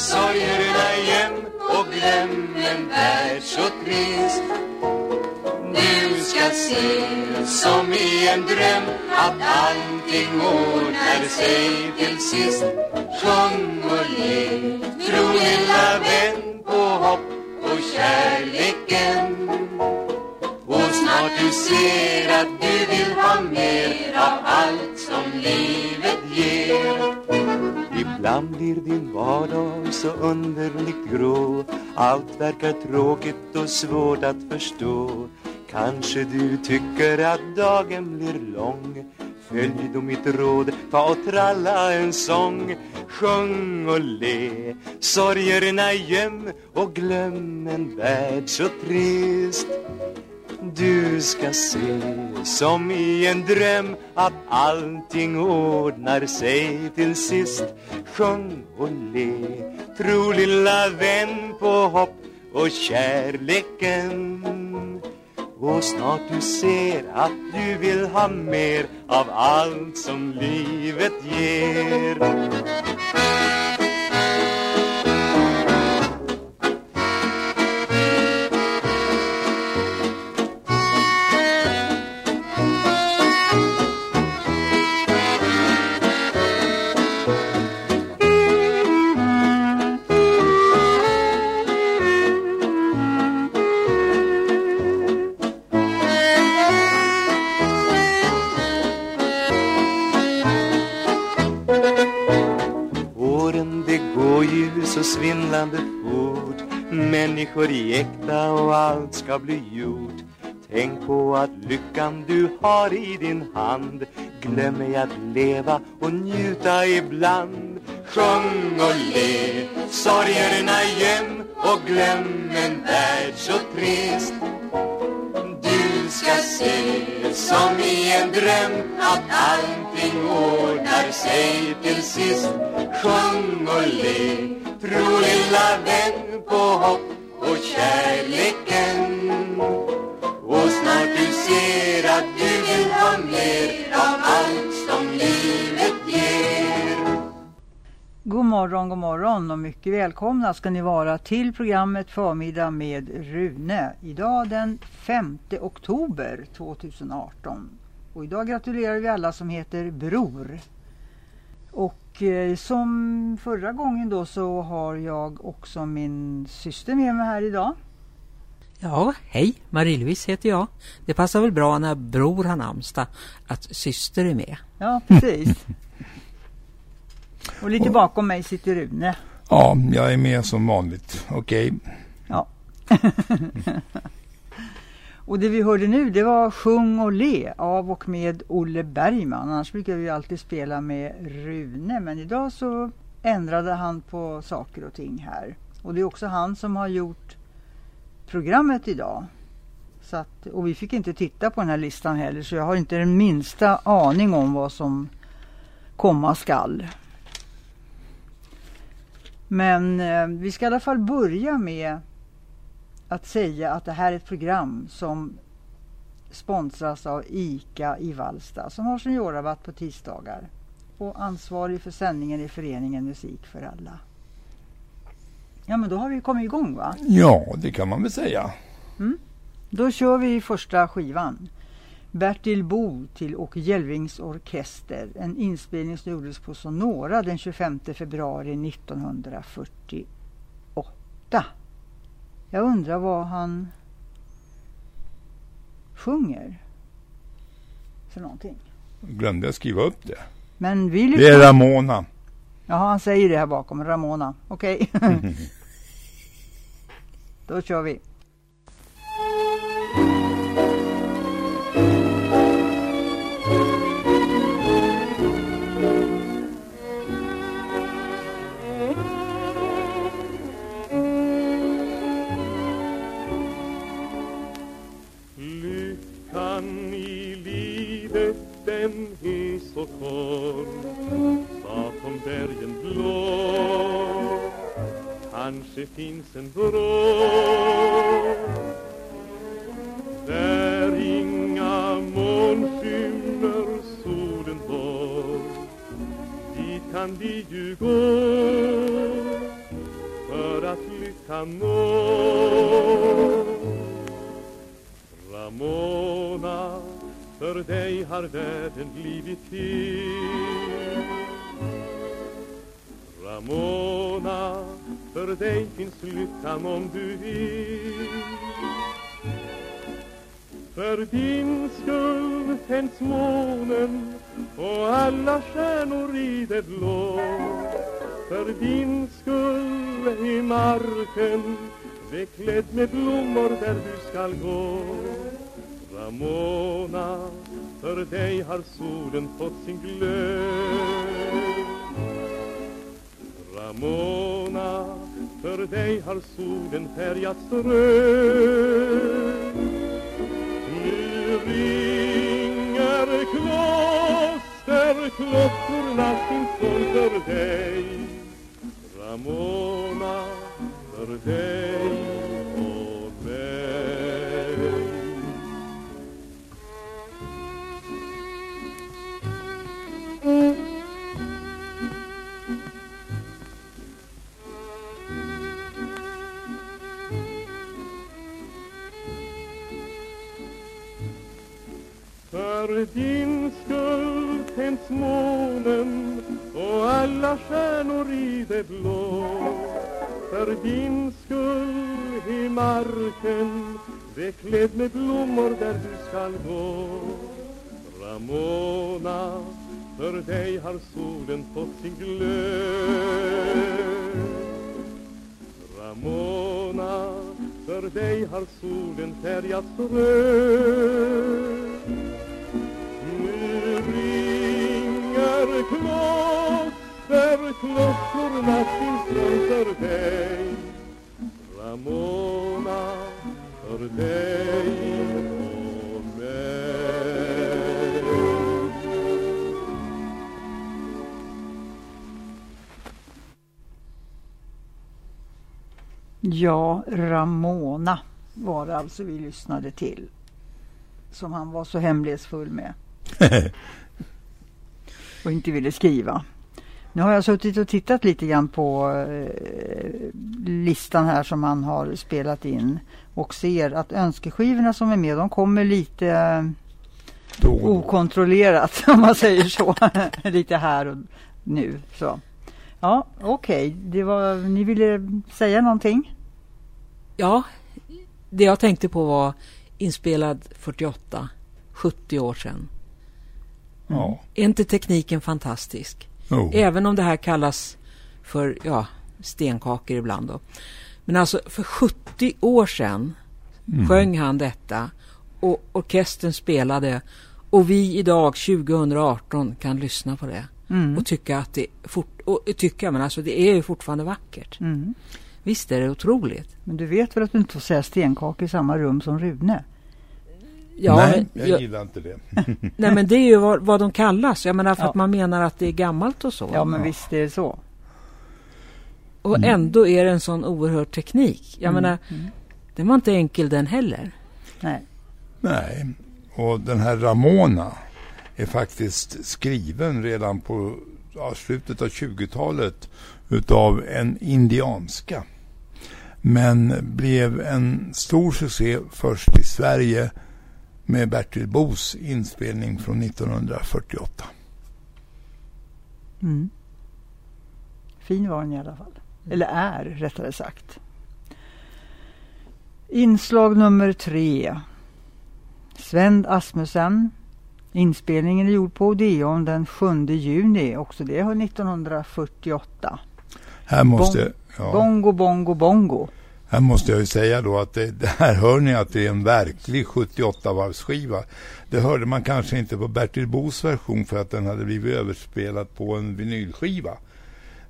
sorgerna igen och glöm en värld så trist Du ska se som i en dröm att allting ordnar sig till sist. Sjung och le, tro lilla vän på hopp och kärleken. Och snart du ser att du vill ha mer av allt som livet ger. Ibland blir din vardag så underligt grå. Allt verkar tråkigt och svårt att förstå. Kanske du tycker att dagen blir lång. Följ då mitt råd, ta och tralla en sång. Sjung och le, sorgerna göm och glöm en värld så trist du ska se som i en dröm att allting ordnar sig till sist. Sjung och le, tro lilla vän på hopp och kärleken. Och snart du ser att du vill ha mer av allt som livet ger. Människor är äkta och allt ska bli gjort. Tänk på att lyckan du har i din hand. Glöm ej att leva och njuta ibland. Sjung och le, sorgerna göm och glöm en värld så trist. Du ska se som i en dröm att allting ordnar sig till sist. Sjung och le, tro lilla vän på hopp och kärleken Och snart du ser att du vill ha mer av allt som livet ger God morgon, god morgon och mycket välkomna ska ni vara till programmet Förmiddag med Rune. Idag den 5 oktober 2018. Och idag gratulerar vi alla som heter Bror. Och som förra gången då så har jag också min syster med mig här idag. Ja, hej, Marie-Louise heter jag. Det passar väl bra när bror har namnsdag att syster är med. Ja, precis. Och lite bakom mig sitter Rune. Ja, jag är med som vanligt. Okej. Ja. och det vi hörde nu det var Sjung och le av och med Olle Bergman. Annars brukar vi alltid spela med Rune men idag så ändrade han på saker och ting här. Och det är också han som har gjort programmet idag. Så att, och vi fick inte titta på den här listan heller så jag har inte den minsta aning om vad som komma skall. Men eh, vi ska i alla fall börja med att säga att det här är ett program som sponsras av ICA i Vallsta som har seniorrabatt på tisdagar och ansvarig för sändningen i föreningen Musik för alla. Ja men då har vi kommit igång va? Ja, det kan man väl säga. Då kör vi första skivan. Bertil Bo till Åke Jelvings orkester. En inspelning som gjordes på Sonora den 25 februari 1948. Jag undrar vad han sjunger för någonting. Glömde jag skriva upp det. Men vi Det är lyssnar. Ramona. Jaha, han säger det här bakom. Ramona. Okej. Då kör vi. Så kort Bakom bergen blå. Kanske finns en vrå. Där inga moln skymmer solen bort. Dit kan vi ju gå för att lyckan nå Ramona, för dig har världen blivit till. Ramona, för dig finns lyckan om du vill. För din skull tänds månen och alla stjärnor i det blå. För din skull i marken beklädd med blommor där du skall gå. Ramona, för dig har solen fått sin glöd. Ramona, för dig har solen färgats röd. Nu ringer klosterklockorna sin sång för dig. Ramona, för dig. För din skull tänds månen och alla stjärnor i det blå. För din skull i marken beklädd med blommor där du skall gå. Ramona, för dig har solen fått sin glöd. Ramona, för dig har solen färgats röd ringer klosterklockorna till sång för dig Ramona, för dig och mig Ja, Ramona var det alltså vi lyssnade till. Som han var så hemlighetsfull med. och inte ville skriva. Nu har jag suttit och tittat lite grann på eh, listan här som han har spelat in och ser att önskeskivorna som är med de kommer lite eh, Då okontrollerat om man säger så. lite här och nu. Så. Ja, okej. Var, Ni ville säga någonting? Ja, det jag tänkte på var inspelad 48, 70 år sedan. Ja. Är inte tekniken fantastisk? Jo. Även om det här kallas för ja, stenkakor ibland. Då. Men alltså för 70 år sedan Mm. sjöng han detta och orkestern spelade och vi idag 2018 kan lyssna på det Mm. och tycka att det fort, och tycka men alltså det är ju fortfarande vackert. Mm. Visst är det otroligt? Men du vet väl att du inte får säga stenkaka i samma rum som Rune? Ja, Nej, men, jag jag, gillar inte det. nej men det är ju vad, vad de kallas. Jag menar för Ja. att man menar att det är gammalt och så. Ja, men visst är det så. Och ändå är det en sån oerhörd teknik. Jag Mm. menar, den var inte enkel den heller. Nej. Nej, och den här Ramona är faktiskt skriven redan på ja, slutet av 20-talet utav en indianska. Men blev en stor succé först i Sverige med Bertil Bos inspelning från 1948. Mm. Fin var den i alla fall. Eller är, rättare sagt. Inslag nummer tre. Sven Asmussen. Inspelningen är gjord på Odeon den 7 juni. Också det var 1948. Här måste, ja, Bongo, bongo, bongo här måste jag ju säga då att det, det här hör ni att det är en verklig 78-varvsskiva. Det hörde man kanske inte på Bertil Bos version för att den hade blivit överspelad på en vinylskiva.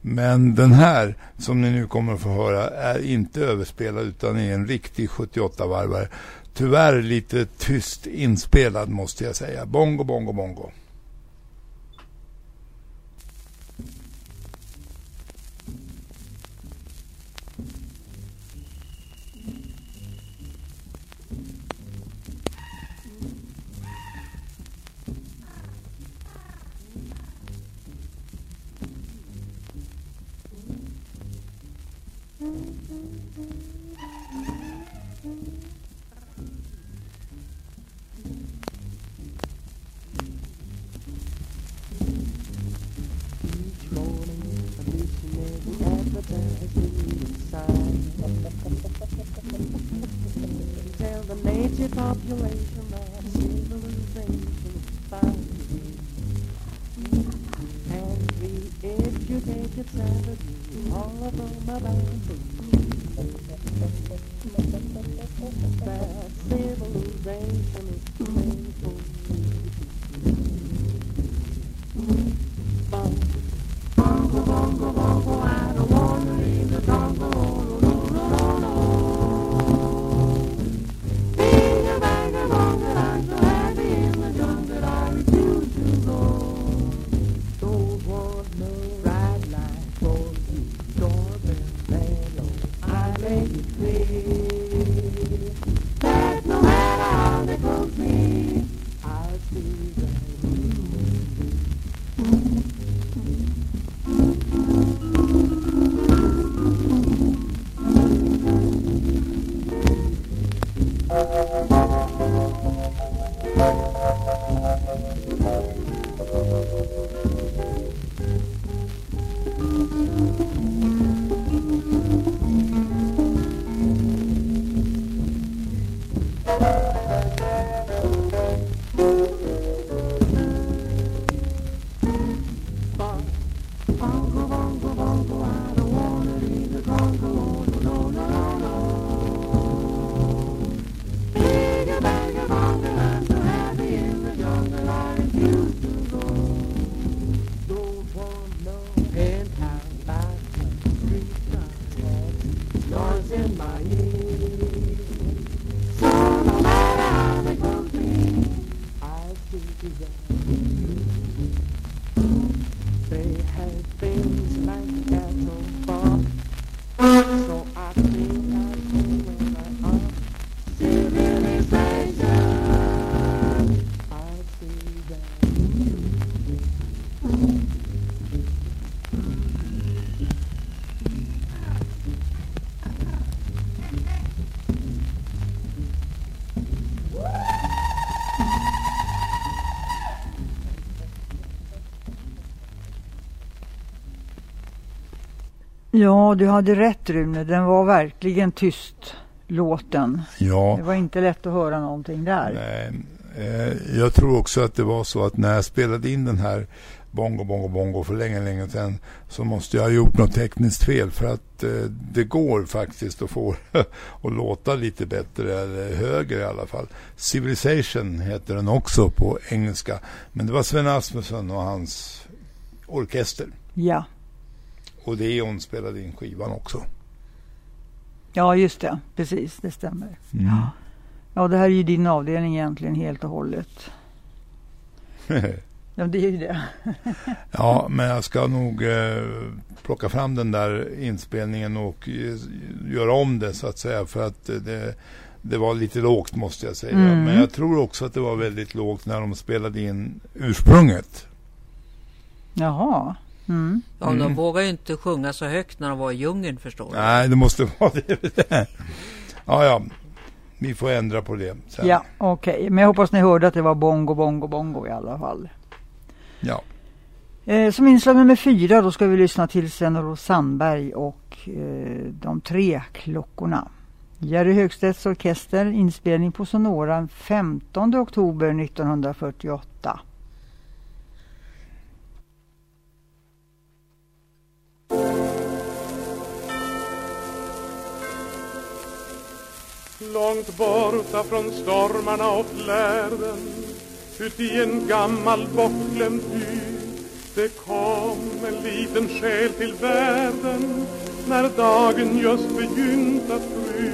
Men den här som ni nu kommer att få höra är inte överspelad utan är en riktig 78-varvare. Tyvärr lite tyst inspelad måste jag säga. Bongo, bongo, bongo. population of civilization finds And the educated savages, all of them abandoned That civilization is painful. Ja, du hade rätt Rune. Den var verkligen tyst, låten. Ja. Det var inte lätt att höra någonting där. Nej, eh, jag tror också att det var så att när jag spelade in den här Bongo Bongo Bongo för länge, länge sedan så måste jag ha gjort något tekniskt fel för att eh, det går faktiskt att få att låta lite bättre eller högre i alla fall. Civilization heter den också på engelska. Men det var Sven Asmussen och hans orkester. Ja. Och Deon spelade in skivan också. Ja, just det. Precis, det stämmer. Mm. Ja. ja, det här är ju din avdelning egentligen helt och hållet. ja, det är ju det. ja, men jag ska nog eh, plocka fram den där inspelningen och eh, göra om det så att säga. För att eh, det, det var lite lågt måste jag säga. Mm. Men jag tror också att det var väldigt lågt när de spelade in ursprunget. Jaha. Mm. Ja, de Mm. vågar ju inte sjunga så högt när de var i djungeln förstår du. Nej, det måste vara det. ja, ja. Vi får ändra på det sen. Ja, okej. Men jag hoppas ni hörde att det var bongo, bongo, bongo i alla fall. Ja. Eh, som inslag nummer fyra då ska vi lyssna till Sven-Olof Sandberg och eh, de tre klockorna. Jerry Högstedts orkester, inspelning på Sonora 15 oktober 1948. Långt borta från stormarna och flärden Ut i en gammal bortglömd by. Det kom en liten själ till världen När dagen just begynt att gry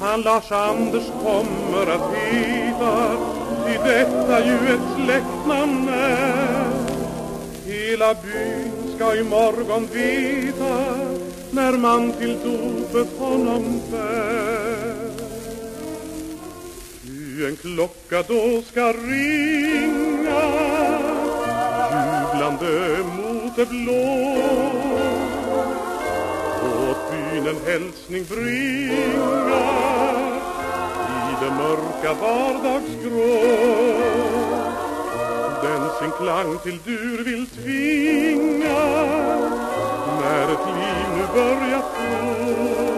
Han Lars-Anders kommer att heta Ty detta ju ett släktnamn är. Hela byn ska i morgon veta när man till dopet honom bär. Ty en klocka då ska ringa jublande mot det blå. Åt byn byn en hälsning bringa i det mörka vardagsgrå den sin klang till dur vill tvinga. När ett liv nu börjat gå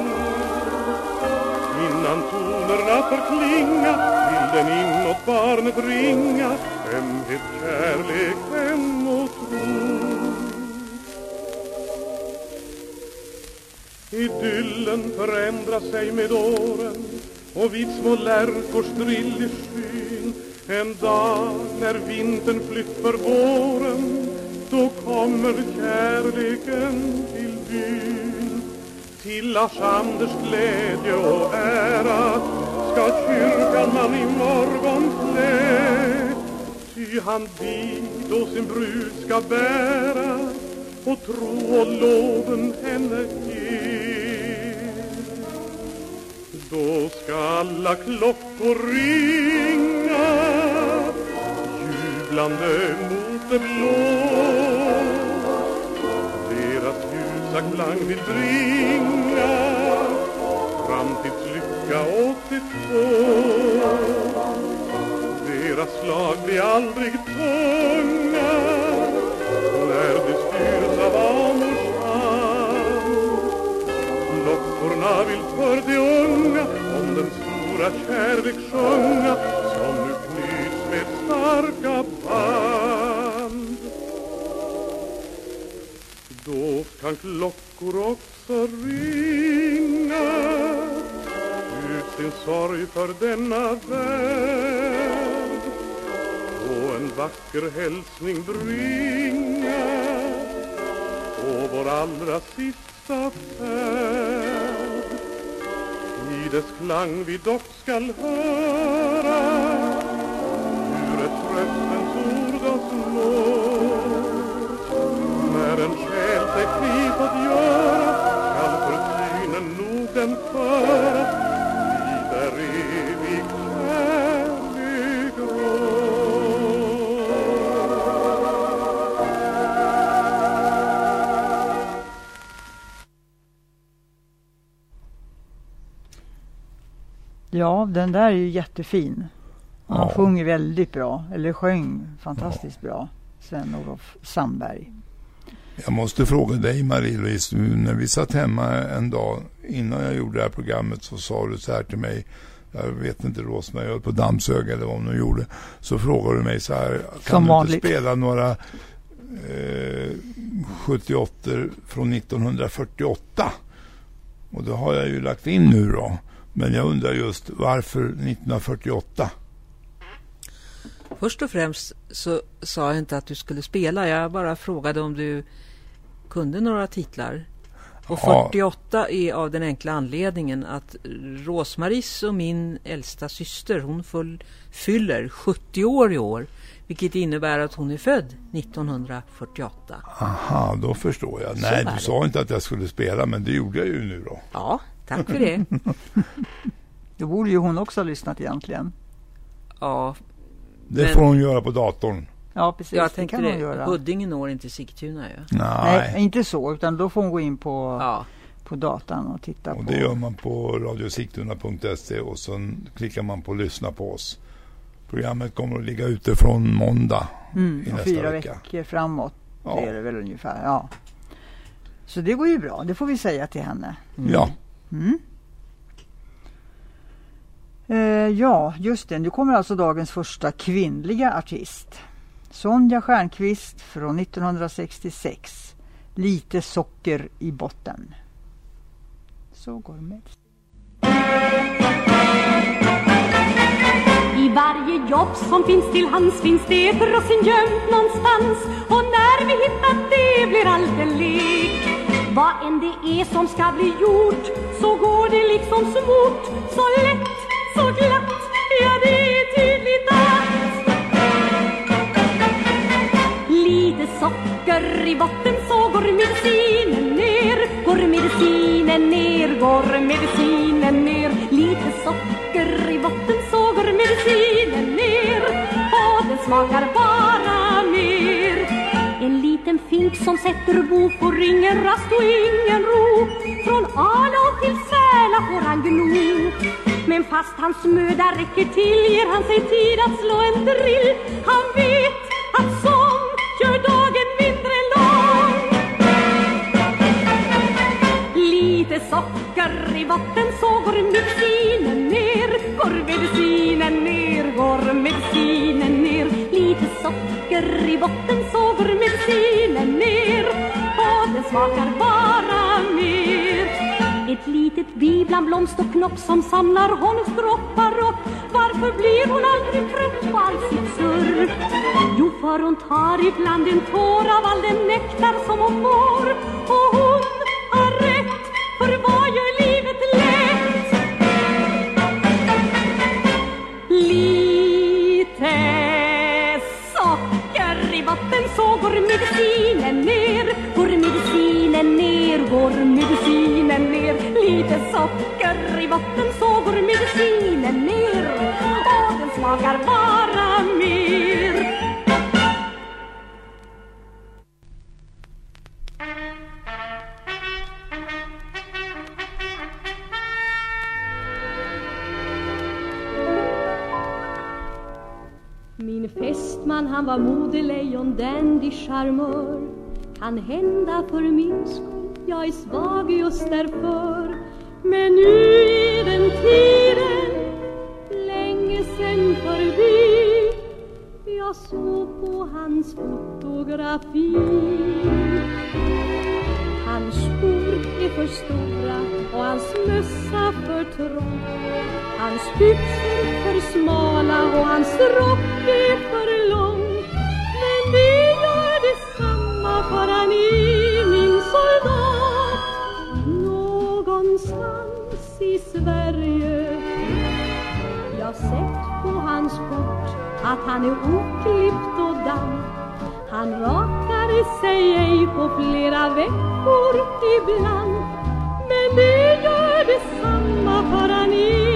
innan tonerna förklinga vill den inåt barnet ringa. Ömhet, kärlek, vän och tro? Idyllen förändrar sig med åren och vid små lärkors drill i skyn en dag när vintern flytt för våren då kommer kärleken till byn. Till Lars Anders glädje och ära ska kyrkan man i morgon klä ty han dit och sin brud ska bära och tro och loven henne ge. Då ska alla klockor ringa jublande mot det blå deras ljusa klang vill bringa framtidslycka åt de två deras slag blir aldrig tunga. När de styrs av amors hand. Lockorna vill för de unga om den stora kärlek sjunga starka band. Då kan klockor också ringa ut sin sorg för denna värld. Och en vacker hälsning bringa på vår allra sista färd. I dess klang vi dock skall höra hur ett tröstens ord oss når när en själ sig fri fått göra skall för synen nog den föra. Vid där evig kärlek Ja, den där är ju jättefin. Han Ja. sjunger väldigt bra, eller sjöng fantastiskt bra, Sven-Olof Sandberg. Jag måste fråga dig Marie-Louise, när vi satt hemma en dag innan jag gjorde det här programmet så sa du så här till mig, jag vet inte Rosmarie, jag höll på att dammsöga eller vad hon gjorde, så frågade du mig så här, kan Som du vanligt. inte spela några eh, 78 från 1948? Och det har jag ju lagt in nu då, men jag undrar just varför 1948? Först och främst så sa jag inte att du skulle spela. Jag bara frågade om du kunde några titlar. Och Ja. 48 är av den enkla anledningen att Rosmaris och min äldsta syster, hon full, fyller 70 år i år. Vilket innebär att hon är född 1948. Aha, då förstår jag. Så Nej, du sa inte att jag skulle spela, men det gjorde jag ju nu då. Ja, tack för det. Då borde ju hon också ha lyssnat egentligen. Ja, Det Men- får hon göra på datorn. Ja, precis. jag det kan hon det. göra. Huddinge når inte Sigtuna ju. Nej. Nej, inte så, utan då får hon gå in på, Ja, på datan och titta Och på. det gör man på radiosigtuna.se och sen klickar man på lyssna på oss. Programmet kommer att ligga ute från måndag. mm, i nästa fyra vecka. veckor framåt. Ja. Det är det väl ungefär. Ja. Så det går ju bra. Det får vi säga till henne. Ja, Mm. Eh, ja, just det. Nu kommer alltså dagens första kvinnliga artist. Sonja Stjernqvist från 1966. Lite socker i botten. Så går det med. I varje jobb som finns till hands finns det ett russin gömt någonstans Och när vi hittat det blir allt en lek Vad än det är som ska bli gjort så går det liksom smort Så lätt, i botten så går medicinen ner Går medicinen ner, går medicinen ner. Lite socker i botten så går medicinen ner Och den smakar bara mer. En liten fink som sätter bo får ingen rast och ingen ro. Från alo till säla får han gno men fast hans möda räcker till ger han sig tid att slå en drill. Han vet att sång gör dagen mindre lång. Lite socker i botten så går medicinen ner. Går medicinen ner, går medicinen ner. Lite socker i botten så går medicinen ner. Och den smakar bara. Ett litet bi bland blomst och knopp som samlar honungsdroppar och varför blir hon aldrig trött på allt sitt surr? Jo, för hon tar ibland en tår av all den nektar som hon får och hon har rätt, för vad gör livet lätt? Lite socker i botten så går medicinen ner, går medicinen ner, går medicinen ner. Lite socker i botten så går medicinen ner och den smakar bara mer. Min fästman han var modelejon, dandy, charmör Kan hända för min skull, jag är svag just därför. Men nu är den tiden länge sen förbi. Jag såg på hans fotografi. Hans skor är för stora och hans mössa för trång. Hans byxor för smala och hans rock är för lång. Men det gör detsamma för han är min soldat. Någonstans i Sverige. Jag sett på hans kort att han är oklippt och damm. Han rakar sig ej på flera veckor ibland. Men det gör detsamma för han är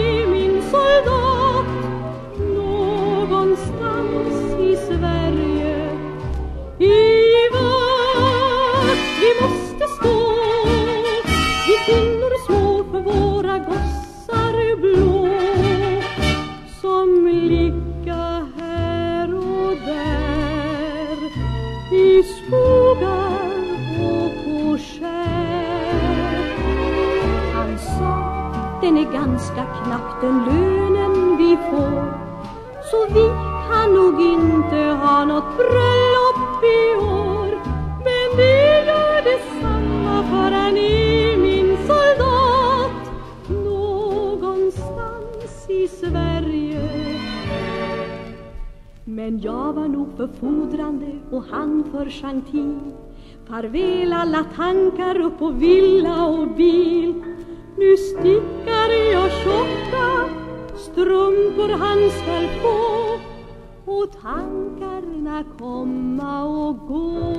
är ganska knappt den lönen vi får. Så vi kan nog inte ha något bröllop i år. Men det gör detsamma för han är min soldat. Någonstans i Sverige. Men jag var nog för fordrande och han för gentil Farväl alla tankar upp på villa och bil nu stickar jag tjocka strumpor han skall få Och tankarna komma och gå.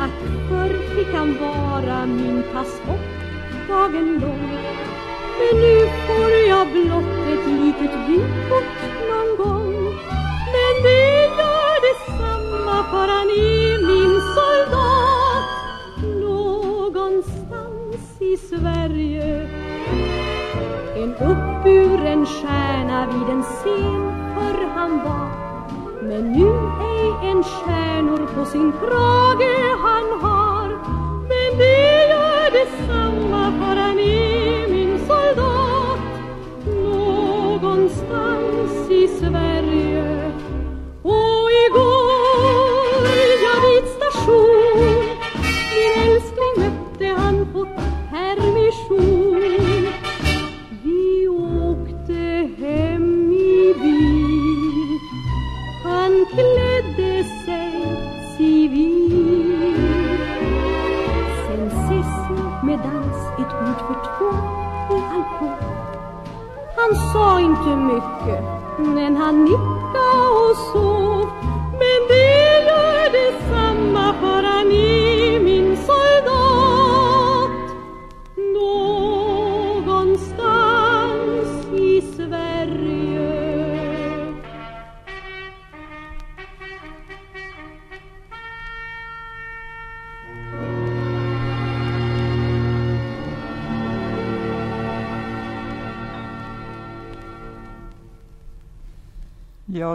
Att förr fick han vara min passbok dagen lång. Men nu får jag blott ett litet vykort någon gång. Men det gör detsamma för han är uppburen stjärna vid en scen för han var. Men nu ej en stjärnor på sin krage han har. Men det gör detsamma för han är min soldat. Någonstans i Sverige sa mycket. Men han nickade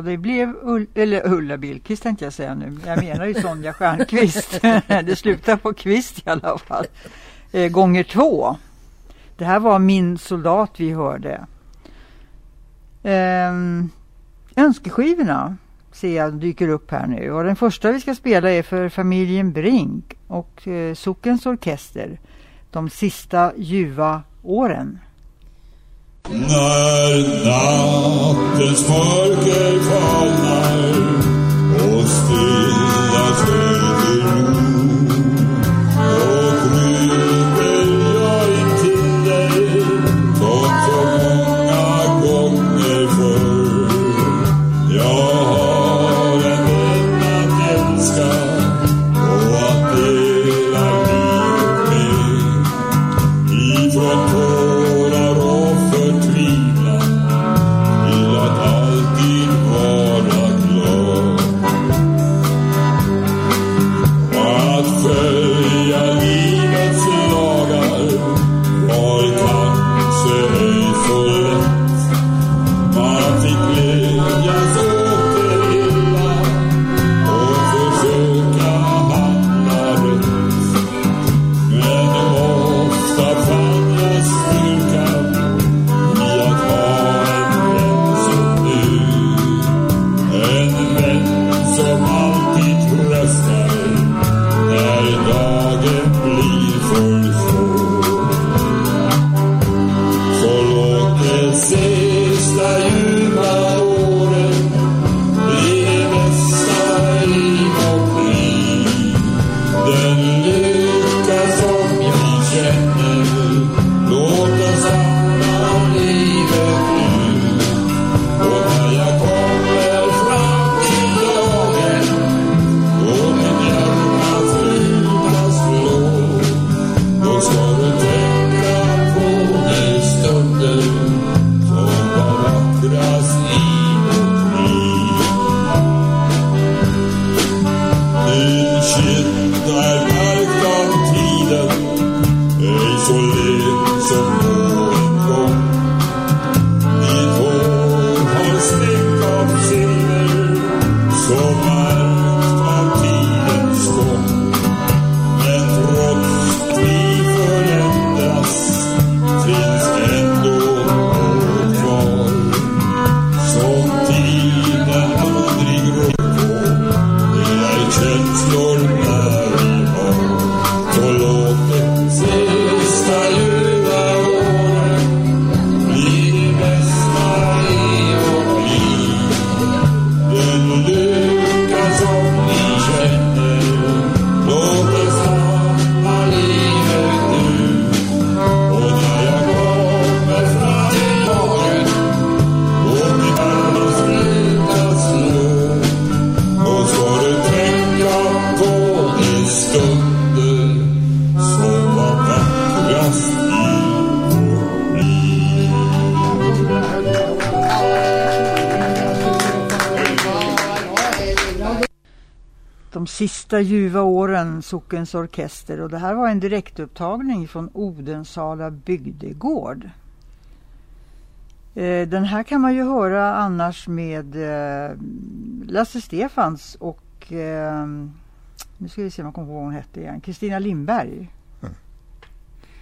Det blev Ull, eller Ulla Billqvist tänkte jag säga nu. Jag menar ju Sonja Stjernqvist. det slutar på kvist i alla fall. Eh, gånger två. Det här var Min soldat vi hörde. Eh, önskeskivorna ser jag dyker upp här nu. Och den första vi ska spela är för familjen Brink och eh, Sockens orkester. De sista ljuva åren. När nattens mörker falnar och stiger Sockens orkester. Och det här var en direktupptagning från Odensala bygdegård. Eh, Den här kan man ju höra annars med eh, Lasse Stefans och eh, nu ska vi se om jag kommer ihåg vad hon hette igen. Kristina Lindberg.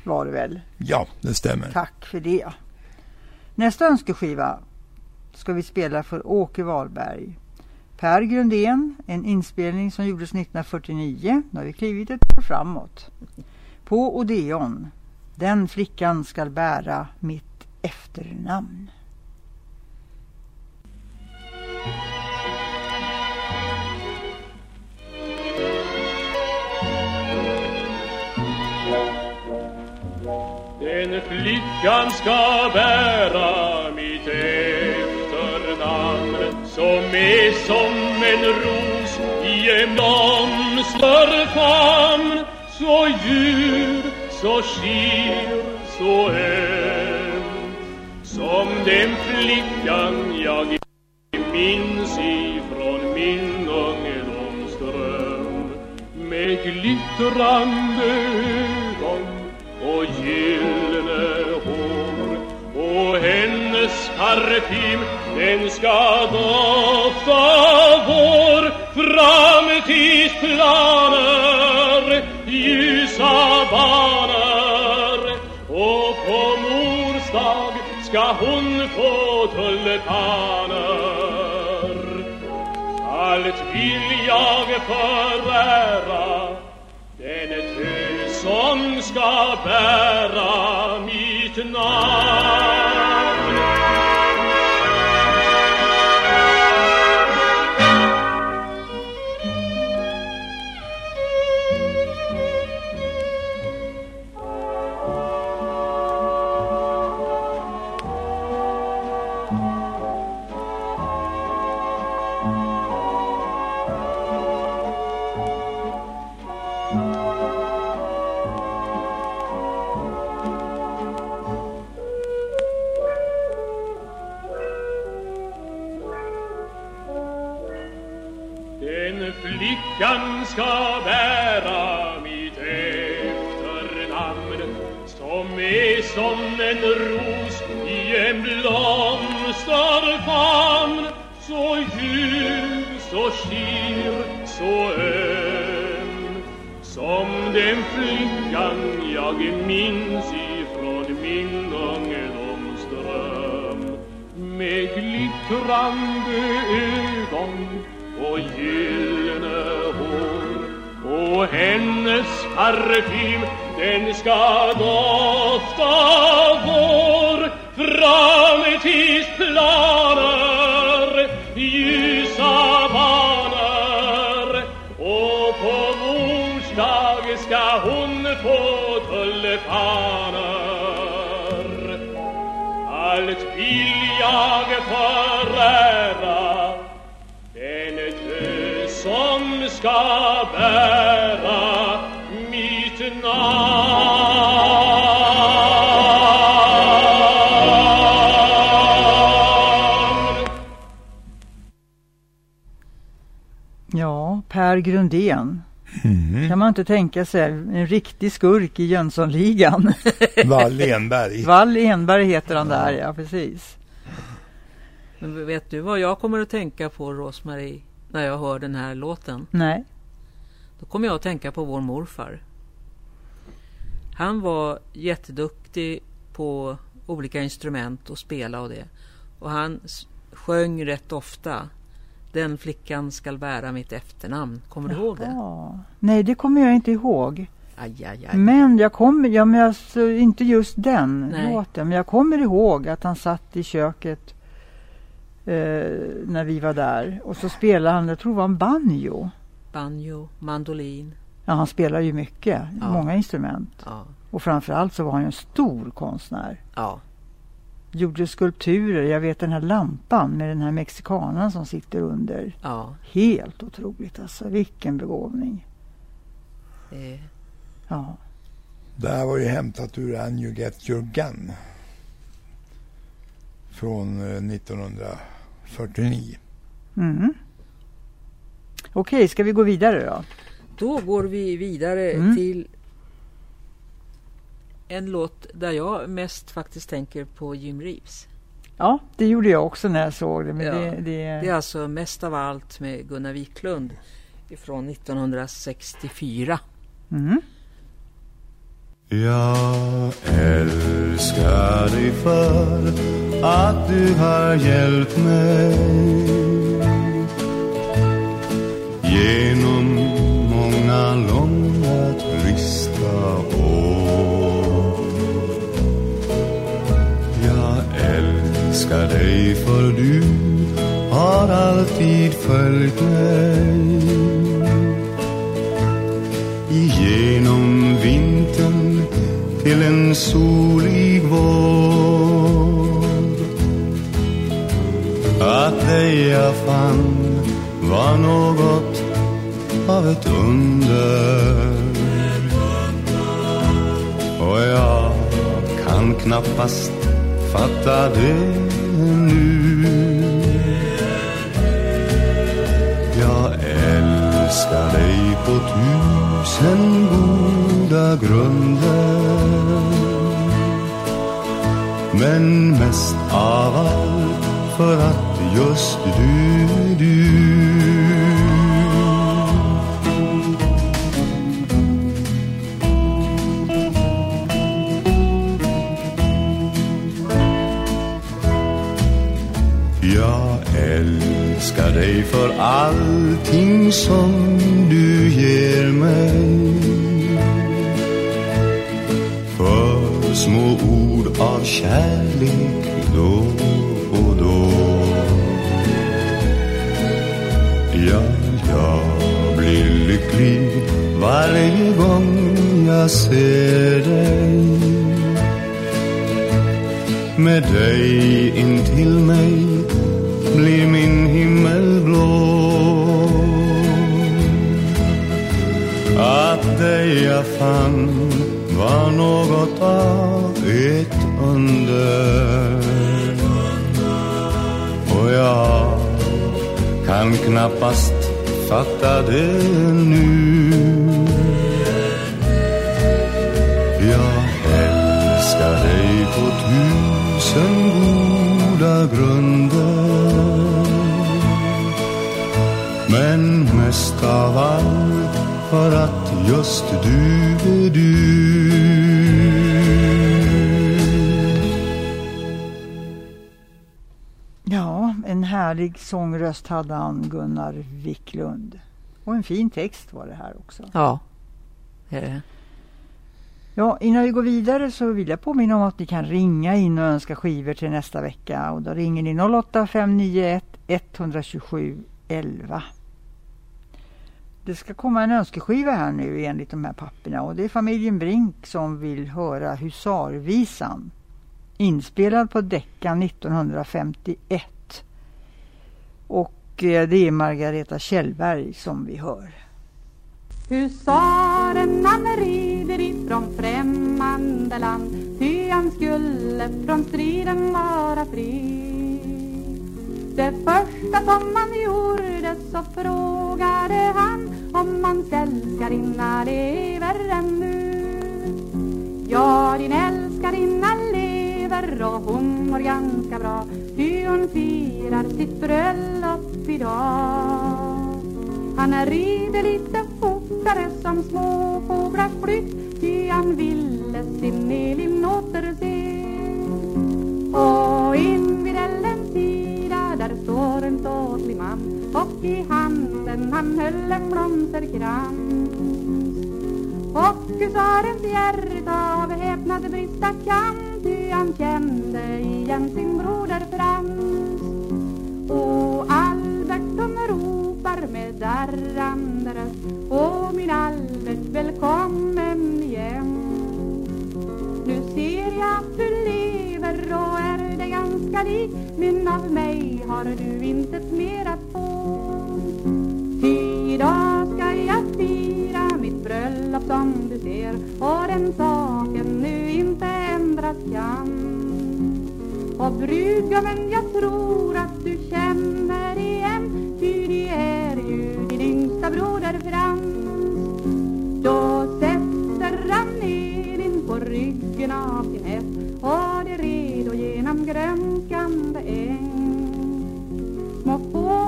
Var det väl? Ja, det stämmer. Tack för det. Nästa önskeskiva ska vi spela för Åke Wahlberg. Per Grundén, en inspelning som gjordes 1949. Nu har vi klivit ett år framåt. På Odeon. Den flickan skall bära mitt efternamn. Den flickan ska bära mitt efternamn som är som en ros en blomsterfamn så djur, så skir, så öm som den flickan jag minns ifrån min ungdomsdröm med glittrande ögon och gyllene hår. Och hennes parfym Den ska dofta vår framtidsplaner Ljusa banor. Och på mors dag ska hon få tulpaner Allt vill jag förära Den tö som ska bära mitt namn. Som är som en ros i en blomsterfamn så ljus, så skir, så öm. Som den flickan jag minns ifrån min ungdomsdröm med glittrande ögon och gyllene hår. Och hennes parfym den ska dofta vår framtidsplaner ljusa banor. Och på morsdag ska hon få tulpaner allt vill jag förära den tö som ska bära Ja, Per Grundén. Kan man inte tänka sig en riktig skurk i Jönssonligan? Wall Enberg. Wall Enberg heter han där, ja precis. Men vet du vad jag kommer att tänka på Rosmarie när jag hör den här låten? Nej. Då kommer jag att tänka på vår morfar. Han var jätteduktig på olika instrument och spela och det. Och han sjöng rätt ofta. Den flickan skall bära mitt efternamn. Kommer du ihåg det? Nej, det kommer jag inte ihåg. Aj, aj, aj. Men jag kommer, ja, men alltså, inte just den Nej. låten. Men jag kommer ihåg att han satt i köket eh, när vi var där. Och så spelade han, jag tror det var en banjo. Banjo, mandolin. Ja, han spelar ju mycket, Ja. många instrument. Ja, Och framförallt så var han ju en stor konstnär. ja. Gjorde skulpturer, jag vet den här lampan med den här mexikanen som sitter under. ja. Helt otroligt alltså, vilken begåvning. Eh, Ja. Det här var ju hämtat ur And You Get Your Gun. Från eh, 1949. Mm. Okej, ska vi gå vidare då? Då går vi vidare Mm. till en låt där jag mest faktiskt tänker på Jim Reeves. Ja, det gjorde jag också när jag såg det. Men Ja, det, det, Det är alltså mest av allt med Gunnar Wiklund ifrån 1964. mm. Jag älskar dig för att du har hjälpt mig långa trista år. Jag älskar dig för du har alltid följt mig igenom vintern till en solig vår. Att dig jag fann var något av ett under. Och jag kan knappast fatta det nu. Jag älskar dig på tusen goda grunder Men mest av allt för att just du du som du ger mig. För små ord av kärlek då och då. Ja, jag blir lycklig varje gång jag ser dig. Med dig intill mig dig jag fann var något av ett under. Och jag kan knappast fatta det nu. Jag älskar dig på tusen goda grunder. Men mest av allt för att just du är du Ja, en härlig sångröst hade han, Gunnar Wiklund. Och en fin text var det här också. Ja, är det. Ja, innan vi går vidare så vill jag påminna om att ni kan ringa in och önska skivor till nästa vecka. Och då ringer ni 08 591 127 11. Det ska komma en önskeskiva här nu enligt de här papperna och det är familjen Brink som vill höra Husarvisan. Inspelad på Decca 1951. Och eh, det är Margareta Kjellberg som vi hör. Husaren han rider ifrån främmande land Ty han skulle från striden vara fri det första som han gjorde så frågade han Om hans älskarinna lever ännu. Ja, din älskarinna lever och hon mår ganska bra. Ty hon firar sitt bröllop idag. Han rider lite fortare som små fåglar flytt. Ty han ville sin Elin återse. Och in där står en ståtlig man Och i handen han höll en blomsterkrans Och husarens hjärta av häpnad brista kan Ty han kände igen sin broder Frans. Och Albert de ropar med darrande röst Åh min Albert, välkommen är dig lik Men av mig har du intet mer att få. Ty idag ska jag fira mitt bröllop som du ser Och den saken nu inte ändras kan. Och brudgummen jag tror att du känner igen Ty det är ju din yngsta broder Frans. Då sätter han ner din på ryggen av sin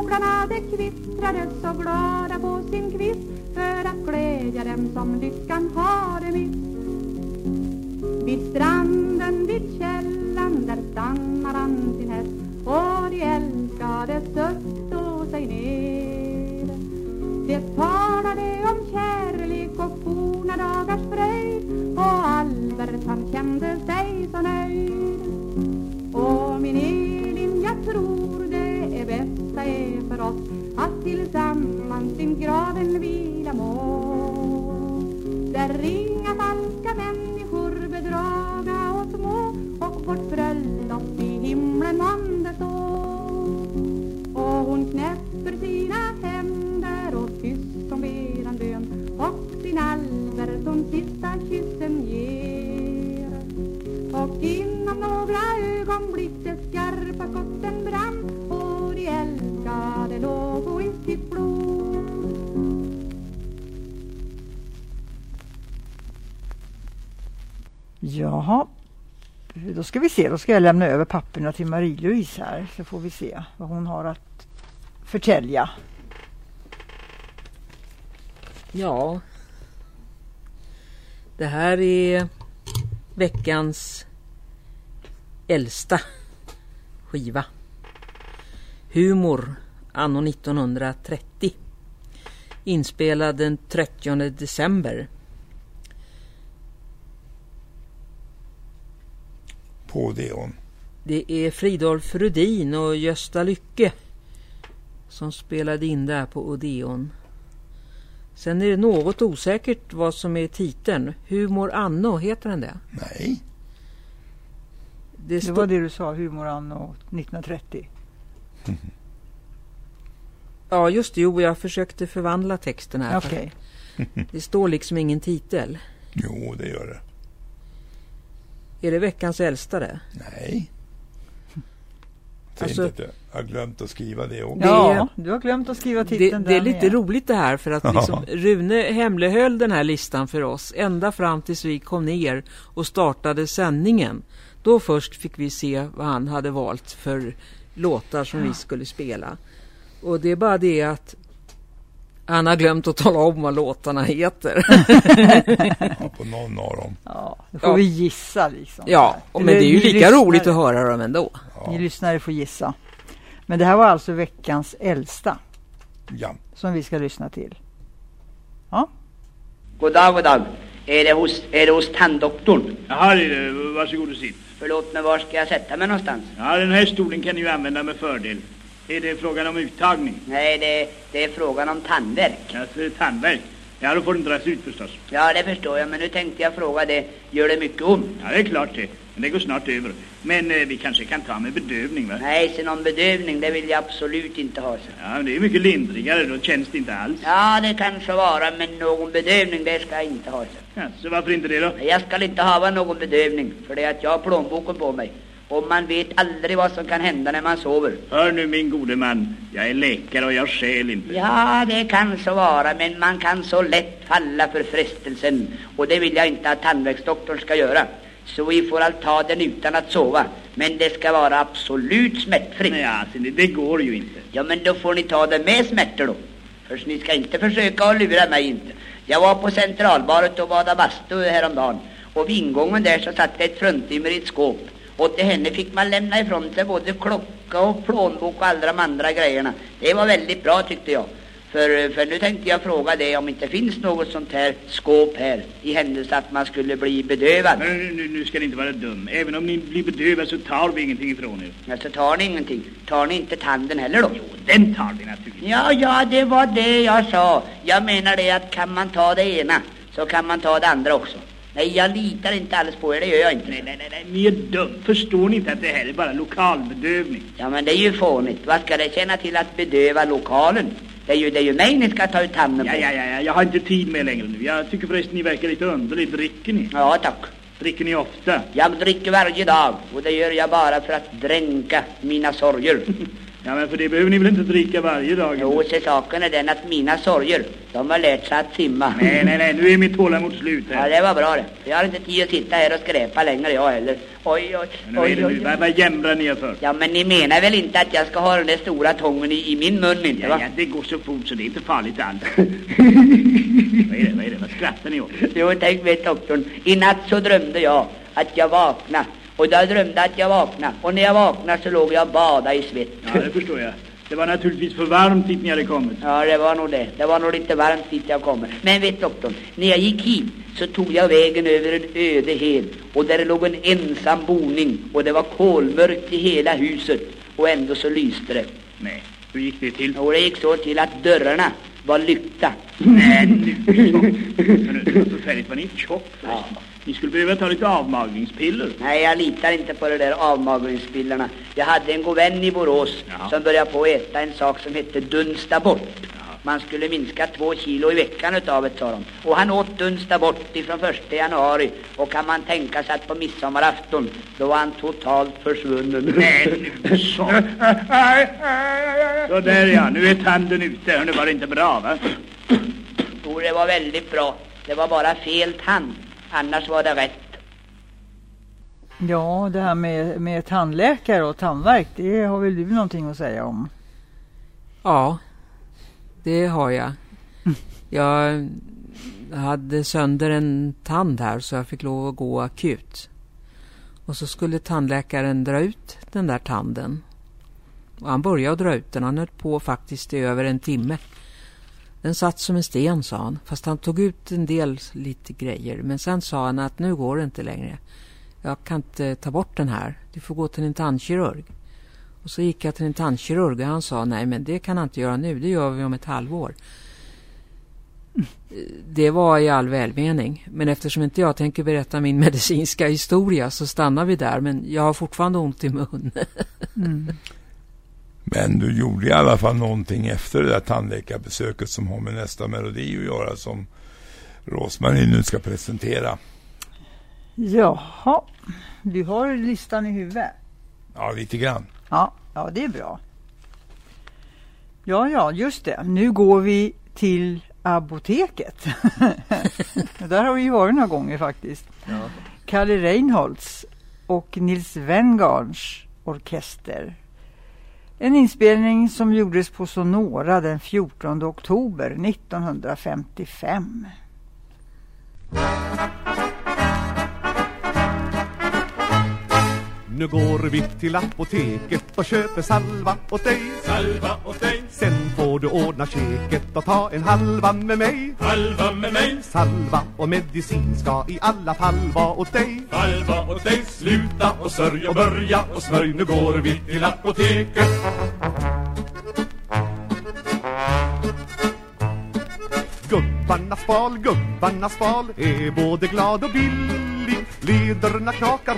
fåglarna de kvittrade så glada på sin kvist För att glädja dem som lyckan har mist vid stranden, vid källan, där stannar han sin häst Och de älskade störtå sig ner. Tillsammans in graven vila må. Där inga falska människor bedraga oss må Och vårt bröllop i himlen månde stå Och hon knäpper sina händer och tyst som ber en bön Och sin Albert som sista kyssen ger. Och inom några ögonblick det Jaha, Då ska vi se, då ska jag lämna över papperna till Marie-Louise här så får vi se vad hon har att förtälja. Ja. Det här är veckans äldsta skiva. Humor anno 1930. Inspelad den 30 december. På Odeon. Det är Fridolf Rudin och Gösta Lycke som spelade in där på Odeon. Sen är det något osäkert vad som är titeln. Humor Anno, heter den det? Nej. Det, Det var det du sa, Humor anno 1930. Ja just det, jo jag försökte förvandla texten här. Okej. Det står liksom ingen titel. Jo, det gör det. Är det veckans äldsta det? Nej. Alltså- jag har glömt att skriva det också. Det- Ja, du har glömt att skriva Det, titeln det är där lite med. roligt det här för att liksom, Rune hemlighöll den här listan för oss ända fram tills vi kom ner och startade sändningen. Då först fick vi se vad han hade valt för låtar som vi skulle spela. Och det är bara det att han har glömt att tala om vad låtarna heter. Ja, på någon av dem. Ja, då får Ja. vi gissa liksom. ja, och men det är ju lika lyssnare. roligt att höra dem ändå. Ni lyssnare får gissa. Men det här var alltså veckans äldsta Ja. som vi ska lyssna till. God dag, god dag. Är det hos, är det hos tanddoktorn? Jaha, det är det. varsågod och sitt. Förlåt mig, var ska jag sätta mig någonstans? Ja, den här stolen kan ni ju använda med fördel. Är det frågan om uttagning? Nej, det, det är frågan om tandvärk. Alltså tandvärk? Ja, då får den dras ut förstås. Ja, det förstår jag, men nu tänkte jag fråga det. Gör det mycket ont? Ja, det är klart det. Men det går snart över. Men eh, vi kanske kan ta med bedövning, va? Nej, så någon bedövning, det vill jag absolut inte ha. Så. Ja, men det är mycket lindrigare. Då känns det inte alls. Ja, det kanske vara, men någon bedövning, det ska jag inte ha. Så. Ja, så varför inte det då? Jag ska inte ha någon bedövning, för det är att jag har plånboken på mig. Och man vet aldrig vad som kan hända när man sover. Hör nu min gode man. Jag är läkare och jag skäl inte. Ja, det kan så vara, men man kan så lätt falla för frestelsen. Och det vill jag inte att tandvärksdoktorn ska göra. Så vi får allt ta den utan att sova. Men det ska vara absolut smärtfritt. Nej, alltså, det, det går ju inte. Ja, men då får ni ta det med smärtor då. För ni ska inte försöka att lura mig inte. Jag var på centralbaret och badade bastu häromdagen. Och vid ingången där så satt det ett fruntimmer i ett skåp. Och till henne fick man lämna ifrån sig både klocka och plånbok och alla de andra grejerna. Det var väldigt bra tyckte jag. För, för nu tänkte jag fråga dig om inte finns något sånt här skåp här i händelse att man skulle bli bedövad. Men nu, nu, ska ni inte vara dum. Även om ni blir bedövade så tar vi ingenting ifrån er. Alltså tar ni ingenting? Tar ni inte tanden heller då? Jo, den tar vi naturligtvis. Ja, ja, det var det jag sa. Jag menar det att kan man ta det ena så kan man ta det andra också. Nej, jag litar inte alls på er, det gör jag inte. Nej, nej, nej, ni är dum. Förstår ni inte att det här är bara lokalbedövning? Ja, men det är ju fånigt. Vad ska det tjäna till att bedöva lokalen? Det är ju, det är ju mig ni ska ta ut handen på. ja, ja, ja, jag har inte tid med längre nu. Jag tycker förresten ni verkar lite underligt. Dricker ni? Ja, tack. Dricker ni ofta? Jag dricker varje dag och det gör jag bara för att dränka mina sorger. Ja, men för det behöver ni väl inte dricka varje dag? Jo, så saken är den att mina sorger, de har lärt sig att simma. Nej, nej, nej, nu är mitt tålamod slut Ja, här. det var bra det. Jag har inte tid att sitta här och skräpa längre jag heller. Oj, oj, Men oj, oj. Vad, vad jämrar ni er för? Ja, men ni menar väl inte att jag ska ha den där stora tången i, i min mun inte, Ja, va? ja, det går så fort så det är inte farligt alls. vad är det, vad är det, vad skrattar ni åt? Jo, tänk vet doktorn, i natt så drömde jag att jag vaknade. Och jag drömde att jag vaknade. Och när jag vaknade så låg jag och badade i svett. Ja, det förstår jag. Det var naturligtvis för varmt dit ni hade kommit. Ja, det var nog det. Det var nog lite varmt dit jag kommer. Men vet doktorn, när jag gick hit så tog jag vägen över en öde hed och där låg en ensam boning och det var kolmörkt i hela huset och ändå så lyste det. Nej, hur gick det till? Och det gick så till att dörrarna var lyckta. Nej, nu. Men det var förfärligt vad ni är tjock Ja. Ni skulle behöva ta lite avmagringspiller. Nej, jag litar inte på de där avmagringspillerna. Jag hade en god vän i Borås Jaha. som började på att äta en sak som hette dunsta bort. Man skulle minska två kilo i veckan utav ett, sa de. Och han åt dunsta bort ifrån första januari. Och kan man tänka sig att på midsommarafton, då var han totalt försvunnen. Nej, nu så. Så där ja, nu är tanden ute. Hörni, var det inte bra va? Jo, det var väldigt bra. Det var bara fel tand. Annars var det rätt. Ja, det här med, med tandläkare och tandvärk, det har väl du någonting att säga om? Ja, det har jag. Jag hade sönder en tand här så jag fick lov att gå akut. Och så skulle tandläkaren dra ut den där tanden. Och han började dra ut den. Han höll på faktiskt i över en timme. Den satt som en sten sa han. Fast han tog ut en del lite grejer. Men sen sa han att nu går det inte längre. Jag kan inte ta bort den här. Du får gå till en tandkirurg. Och så gick jag till en tandkirurg och han sa nej men det kan han inte göra nu. Det gör vi om ett halvår. Det var i all välmening. Men eftersom inte jag tänker berätta min medicinska historia så stannar vi där. Men jag har fortfarande ont i mun. Mm. Men du gjorde i alla fall någonting efter det där tandläkarbesöket som har med nästa melodi att göra som Rosmarie nu ska presentera. Jaha, du har listan i huvudet? Ja, lite grann. Ja, ja det är bra. Ja, ja, just det. Nu går vi till apoteket. Där har vi ju varit några gånger faktiskt. Ja. Kalle Reinholds och Nils Wengards orkester. En inspelning som gjordes på Sonora den 14 oktober 1955. Nu går vi till apoteket och köper salva åt dig Salva åt dig Sen får du ordna käket och ta en halva med mig. Halva med mig. Salva och medicin ska i alla fall vara åt dig. Halva åt dig. Sluta och sörj och börja och smörj. Nu går vi till apoteket. Gubbarnas bal, gubbarnas bal är både glad och billig. Lederna knakar,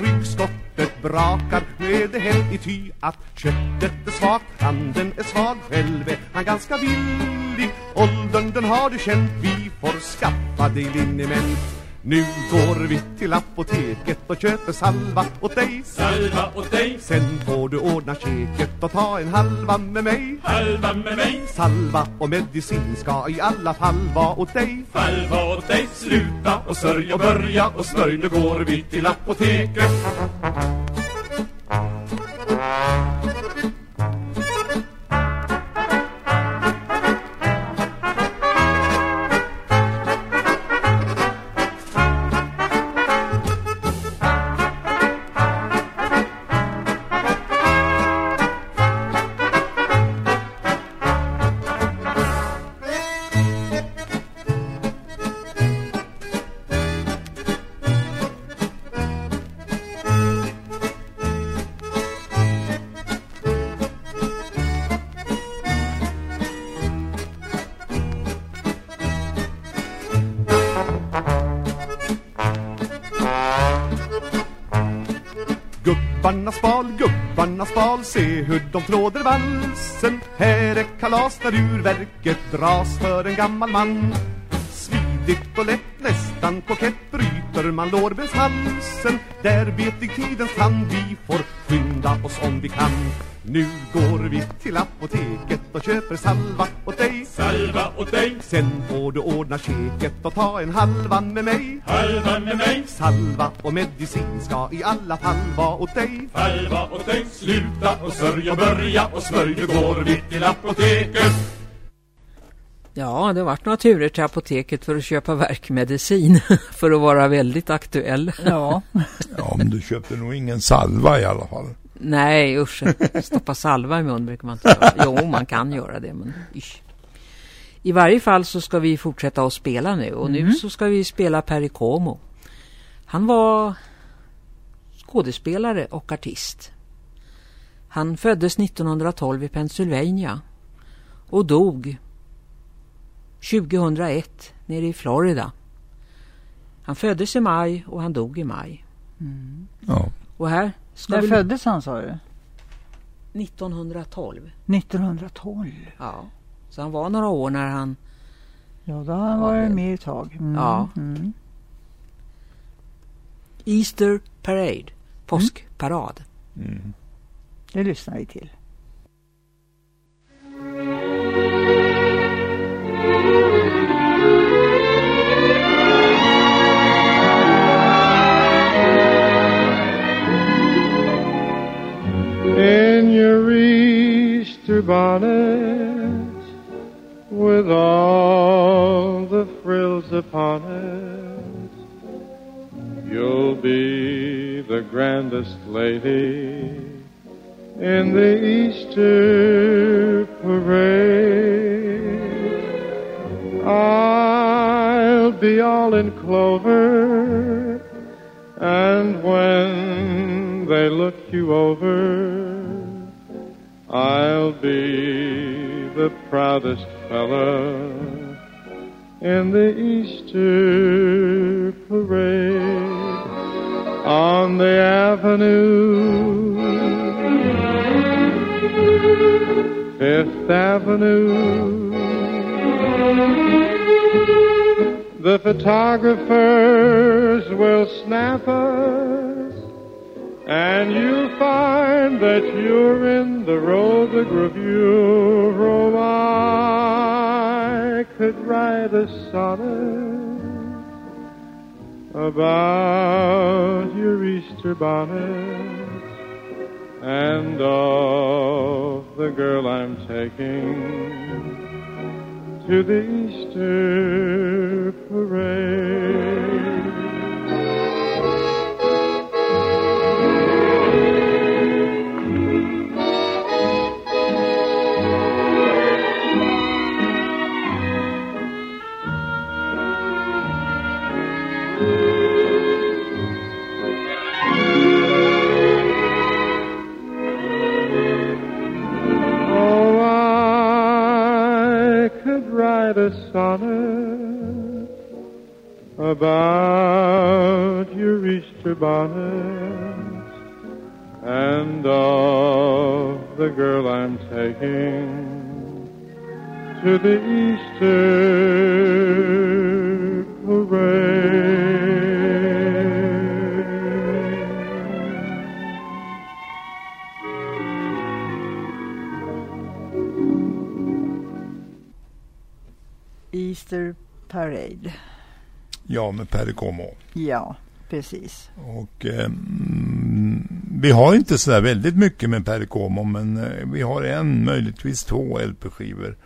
ryggskottet brakar Nu är det helt i ty att köttet är svagt. Handen är svag, själv är han ganska villig. Åldern den har du känt, vi får skaffa dig liniment nu går vi till apoteket och köper salva åt dig. Salva åt dig. Sen får du ordna käket och ta en halva med mig. Halva med mig. Salva och medicin ska i alla fall vara åt dig. Halva åt dig. Sluta och sörj och börja och smörj. Nu går vi till apoteket gubbarnas se hur de tråder valsen. Här är kalas när urverket dras för en gammal man. Smidigt och lätt, nästan kokett bryter man lårbenshalsen. Där vet i tidens hand vi får skynda oss om vi kan nu går vi till apoteket och köper salva åt dig. Salva åt dig. Sen får du ordna käket och ta en halva med mig. Halva med mig. Salva och medicin ska i alla fall vara åt dig. Halva åt dig. Sluta och sörj och börja och smörj. Nu går vi till apoteket. Ja, det har varit några turer till apoteket för att köpa verkmedicin för att vara väldigt aktuell. Ja. ja, men du köpte nog ingen salva i alla fall. Nej, usch. Stoppa salva i mun brukar man inte göra. Jo, man kan göra det, men isch. I varje fall så ska vi fortsätta att spela nu. Och mm. nu så ska vi spela Perry Como. Han var skådespelare och artist. Han föddes 1912 i Pennsylvania och dog 2001 nere i Florida. Han föddes i maj och han dog i maj. Mm. Ja. Och här När föddes han sa du? 1912. 1912? Ja. Så han var några år när han... Ja, då har han varit med ett tag. Mm. Ja. Mm. Easter Parade. Påskparad. Mm. Det lyssnar vi till. Bonnet with all the frills upon it. You'll be the grandest lady in the Easter parade. I'll be all in clover, and when they look you over, I'll be the proudest fella in the Easter parade on the avenue. Fifth Avenue. The photographers will snap us, and you'll find that you're in the Rosa Review. Oh, I could write a sonnet about your Easter bonnet and of the girl I'm taking to the Easter parade. Sonnet about your Easter bonnet and of the girl I'm taking to the Easter parade. Easter Parade. Ja, med Perry Como. Ja, precis. Och eh, vi har inte så där väldigt mycket med Perry Como, men eh, vi har en, möjligtvis två LP-skivor.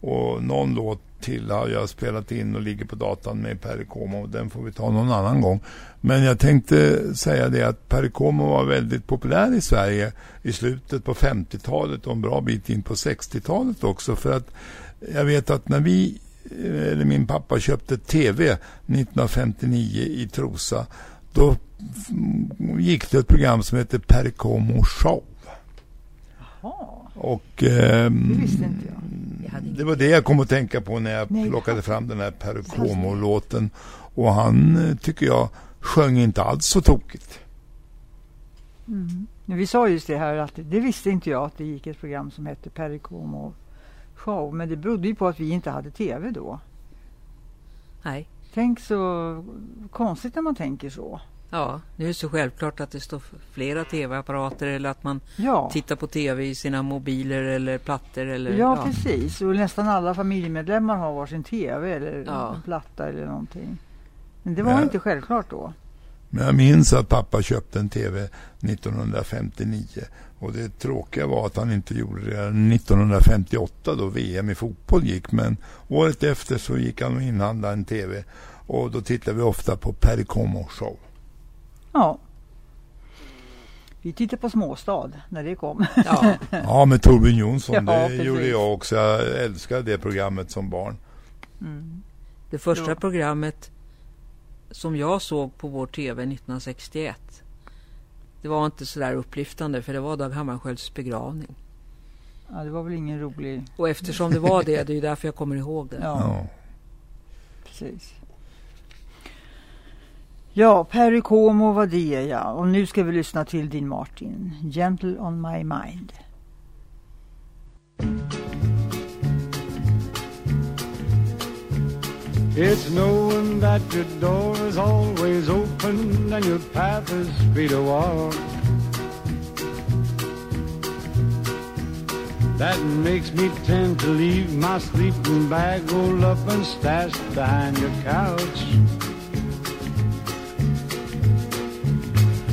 Och någon låt till har jag spelat in och ligger på datan med Perry Como. Den får vi ta någon annan gång. Men jag tänkte säga det att Perry Como var väldigt populär i Sverige i slutet på 50-talet och en bra bit in på 60-talet också. För att jag vet att när vi eller min pappa köpte tv 1959 i Trosa. Då gick det ett program som hette Percomo Show. Jaha, Och ehm, det visste inte jag. Jag hade det var det jag kom att tänka på när jag Nej, plockade fram den här Percomo-låten. Och han eh, tycker jag sjöng inte alls så tokigt. Mm. Vi sa just det här att det visste inte jag att det gick ett program som hette Pericomo show. Men det berodde ju på att vi inte hade tv då. Nej. Tänk så konstigt när man tänker så. Ja, nu är det så självklart att det står flera tv-apparater eller att man Ja, tittar på tv i sina mobiler eller plattor eller ja, precis. Och nästan alla familjemedlemmar har varsin tv eller Ja. en platta eller någonting. Men det var Ja. inte självklart då. Men jag minns att pappa köpte en tv 1959. Och det tråkiga var att han inte gjorde det 1958 då VM i fotboll gick. Men året efter så gick han och inhandlade en tv. Och då tittade vi ofta på Pericomo show. Ja. Vi tittade på Småstad när det kom. Ja, Ja, med Torbjörn Jonsson. Ja, det precis. gjorde jag också. Jag älskade det programmet som barn. Mm. det första Ja. programmet som jag såg på vår tv 1961 det var inte så där upplyftande för det var Dag Hammarskjölds begravning. Ja, det var väl ingen rolig... Och eftersom det var det, det är ju därför jag kommer ihåg det. Ja, Ja. precis. Ja, Perry Como var det ja. Och nu ska vi lyssna till din Martin. Gentle on my mind. It's knowing that your door is always open and your path is free to walk. That makes me tend to leave my sleeping bag rolled up and stashed behind your couch.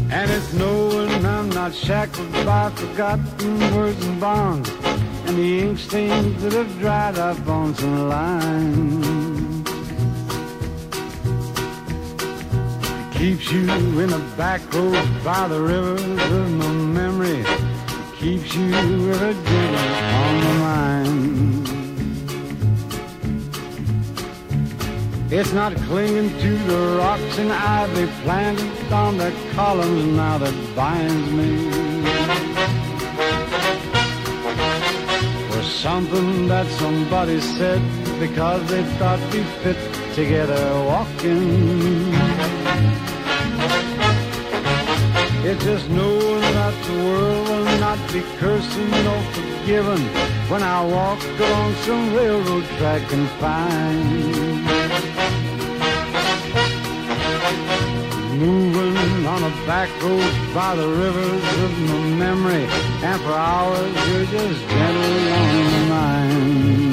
And it's knowing I'm not shackled by forgotten words and bonds. and the ink stains that have dried up on some lines. Keeps you in a back road by the rivers of my memory. Keeps you a jingle on the mind. It's not clinging to the rocks and ivy planted on the columns now that binds me. Or something that somebody said because they thought we fit together walking. It's just knowing that the world will not be cursing or forgiven when I walk along some railroad track and find moving on a back road by the rivers of my memory, and for hours you're just gentle on my mind.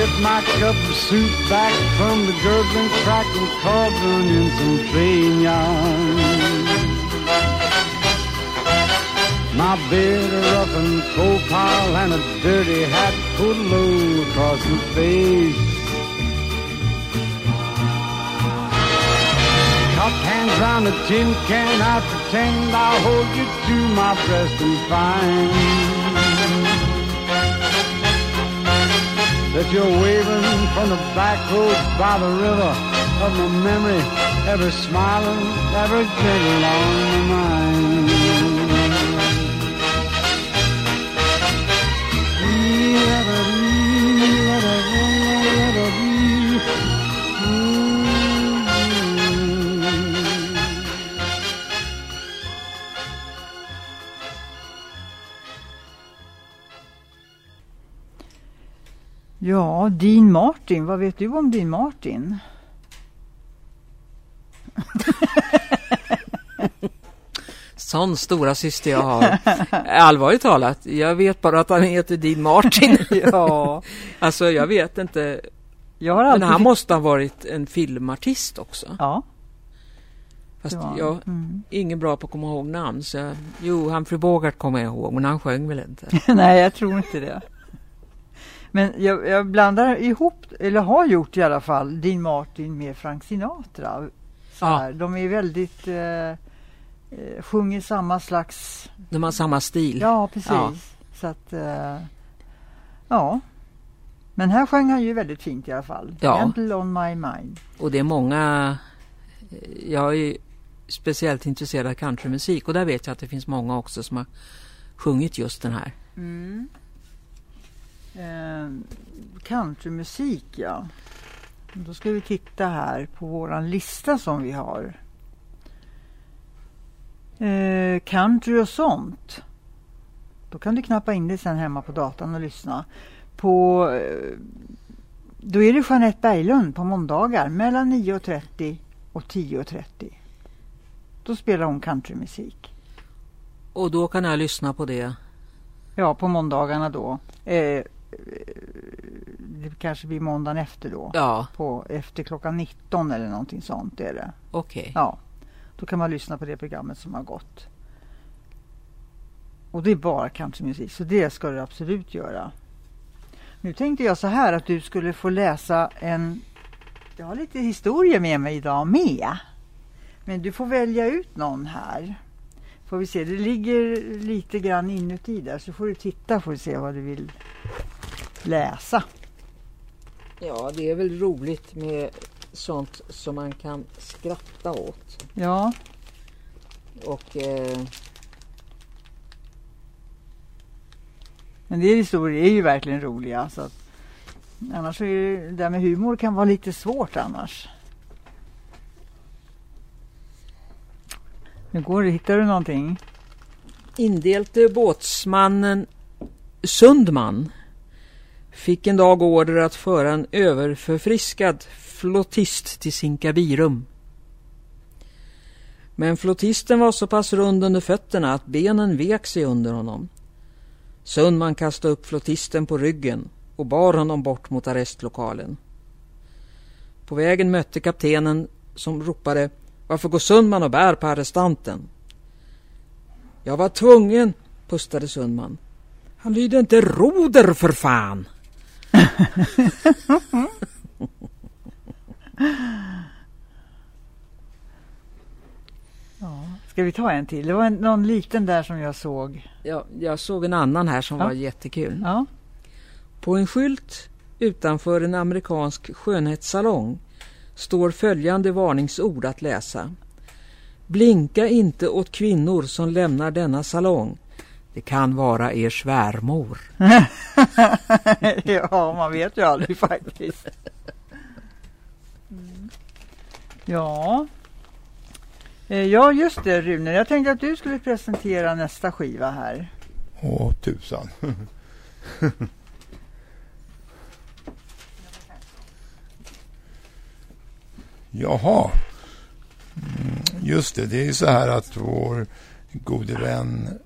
But my cup of soup back from the gurgling, crackling cauldron in some train yarn. My bed, a rough and coal pile, and a dirty hat pulled low across my face. Cupped hands round a tin can, I pretend I'll hold you to my breast and find that you're waving from the back by the river of my memory, ever smiling, ever gentle on my mind. Ja, Dean Martin. Vad vet du om Dean Martin? Sån stora syster jag har. Allvarligt talat, jag vet bara att han heter Dean Martin. ja. Alltså jag vet inte. Jag har Men han måste ha varit en filmartist också. Ja. Fast var jag är Mm. ingen bra på att komma ihåg namn. Så jag, jo, Humphrey Bogart kommer jag ihåg, men han sjöng väl inte. Nej, jag tror inte det. Men jag, jag blandar ihop, eller har gjort i alla fall, Dean Martin med Frank Sinatra. Så Ja. De är väldigt, eh, eh, sjunger samma slags... De har samma stil. Ja, precis. Ja. Så att, eh, ja. Men här sjöng han ju väldigt fint i alla fall. Ja. Gentle on my mind. Och det är många... Jag är ju speciellt intresserad av countrymusik och där vet jag att det finns många också som har sjungit just den här. Mm. Eh, countrymusik, ja. Då ska vi titta här på våran lista som vi har. Eh, country och sånt. Då kan du knappa in det sen hemma på datorn och lyssna. På, eh, då är det Jeanette Berglund på måndagar mellan 9.30 och 10.30. Då spelar hon countrymusik. Och då kan jag lyssna på det. Ja, på måndagarna då. Eh, det kanske blir måndagen efter då. Ja, På, efter klockan 19 eller någonting sånt är det. okej. Ja, då kan man lyssna på det programmet som har gått. Och det är bara countrymusik, så det ska du absolut göra. Nu tänkte jag så här att du skulle få läsa en... Jag har lite historia med mig idag med. Men du får välja ut någon här. Får vi se, det ligger lite grann inuti där så får du titta får du se vad du vill läsa. Ja, det är väl roligt med sånt som man kan skratta åt. Ja, Och eh, Men det historier är ju verkligen roliga. Så att, annars är det, det där med humor kan vara lite svårt annars. Nu går det, hittar du någonting? indelte båtsmannen Sundman fick en dag order att föra en överförfriskad flottist till Sinkabirum. Men flottisten var så pass rund under fötterna att benen vek sig under honom. Sundman kastade upp flottisten på ryggen och bar honom bort mot arrestlokalen. På vägen mötte kaptenen som ropade Varför går Sundman och bär på arrestanten? Jag var tvungen, pustade Sundman. Han lyder inte roder för fan. Ja. Ska vi ta en till? Det var en, någon liten där som jag såg. Ja, jag såg en annan här som Ja. var jättekul. Ja. På en skylt utanför en amerikansk skönhetssalong står följande varningsord att läsa. Blinka inte åt kvinnor som lämnar denna salong. Det kan vara er svärmor. ja, man vet ju aldrig faktiskt. Mm. Ja. Eh, Ja, just det Rune. Jag tänkte att du skulle presentera nästa skiva här. Åh, tusan. Jaha. Mm, Just det, det är ju så här att vår gode vän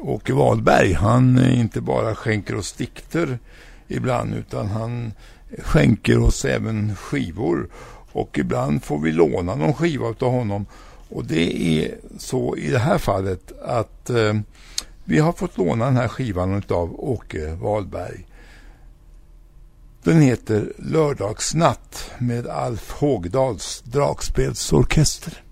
Åke Wahlberg, han eh, inte bara skänker oss dikter ibland utan han skänker oss även skivor och ibland får vi låna någon skiva av honom. Och det är så i det här fallet att eh, vi har fått låna den här skivan av Åke Wahlberg. Den heter Lördagsnatt med Alf Hågdals dragspelsorkester.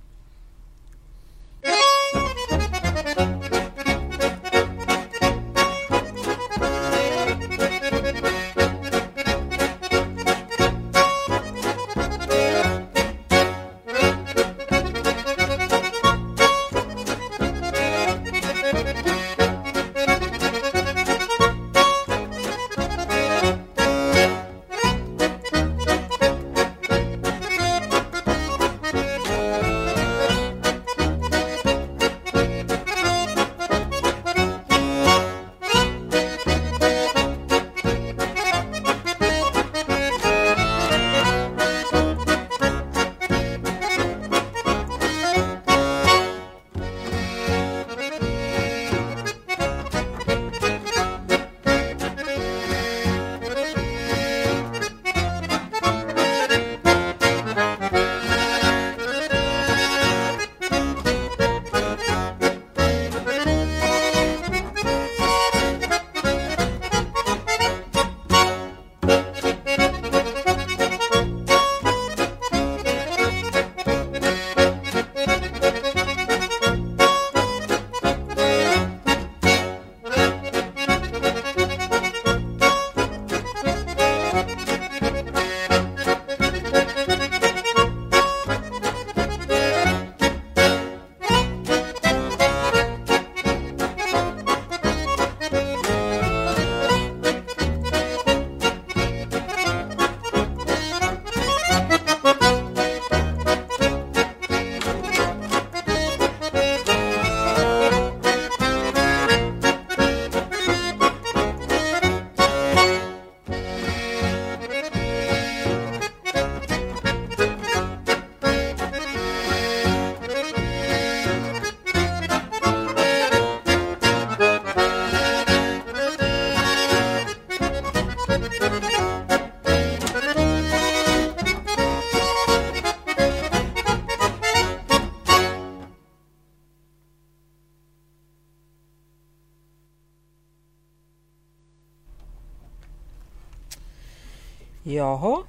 Jaha,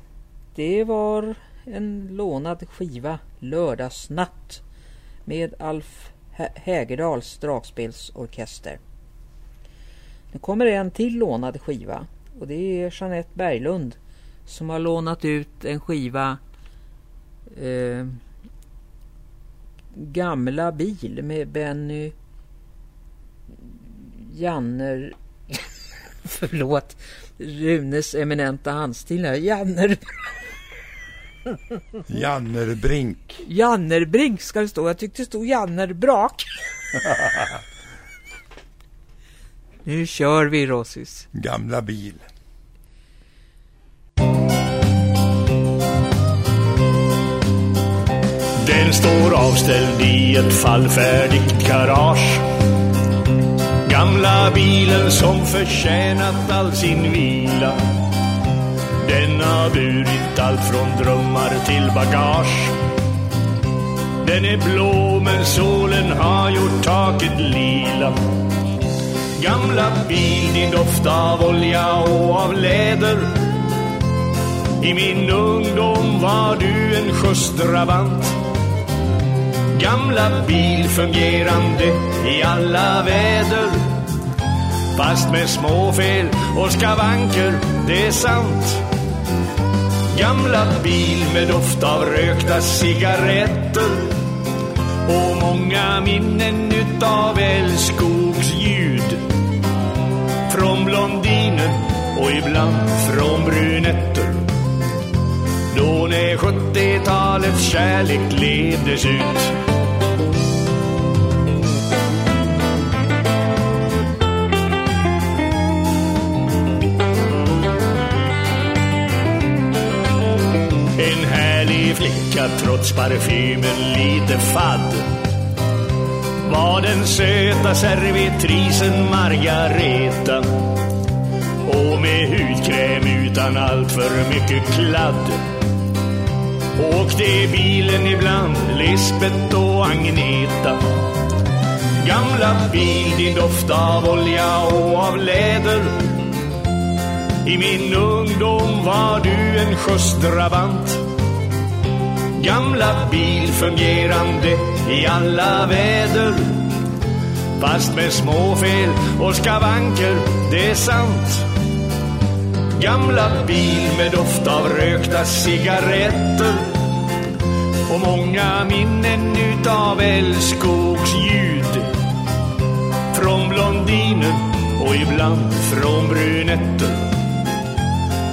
det var en lånad skiva Lördagsnatt med Alf Hägerdals dragspelsorkester. Nu kommer en till lånad skiva och det är Jeanette Berglund som har lånat ut en skiva eh, Gamla bil med Benny Janner Förlåt Runes eminenta handstil här. Janner Jannerbrink. Jannerbrink ska det stå. Jag tyckte det stod Jannerbrak. Nu kör vi Rossis. Gamla bil. Den står avställd i ett fallfärdigt garage Gamla bilen som förtjänat all sin vila. Den har burit allt från drömmar till bagage. Den är blå men solen har gjort taket lila. Gamla bil, din doft av olja och av läder. I min ungdom var du en skjutsdrabant Gamla bil fungerande i alla väder. Fast med småfel och skavanker, det är sant. Gamla bil med doft av rökta cigaretter. Och många minnen utav älskogsljud från blondiner och ibland från brunetter. Då när 70-talets kärlek levdes ut. Flicka trots parfymen lite fadd. Var den söta servitrisen Margareta och med hudkräm utan allt för mycket kladd. Åkte i bilen ibland Lisbet och Agneta. Gamla bil, din doft av olja och av läder. I min ungdom var du en skjutsdrabant Gamla bil fungerande i alla väder. Fast med småfel och skavanker, det är sant. Gamla bil med doft av rökta cigaretter. Och många minnen utav älskogsljud Från blondiner och ibland från brunetter.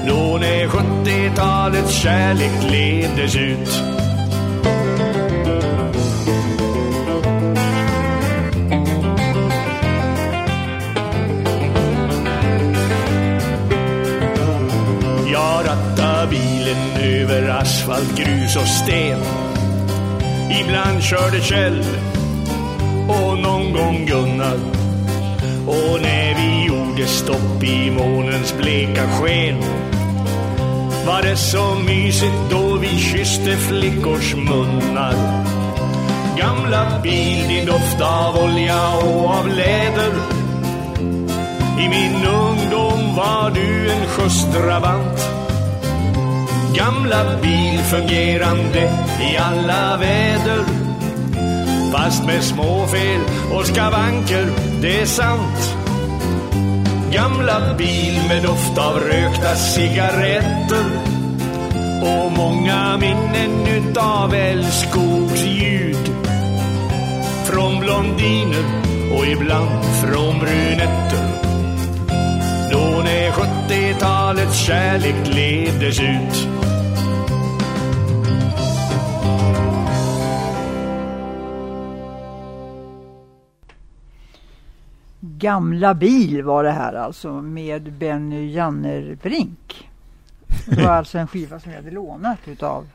Då när 70-talets kärlek leddes ut. Så stel. Ibland körde Kjell och någon gång Gunnar. Och när vi gjorde stopp i månens bleka sken var det så mysigt då vi kysste flickors munnar. Gamla bil, din doft av olja och av läder. I min ungdom var du en skjutsdrabant. Gamla bil fungerande i alla väder. Fast med småfel och skavanker, det är sant. Gamla bil med doft av rökta cigaretter. Och många minnen utav älskogsljud från blondiner och ibland från brunetter. Då när 70-talets kärlek levdes ut. Gamla bil var det här alltså med Benny Jannerbrink. Det var alltså en skiva som jag hade lånat utav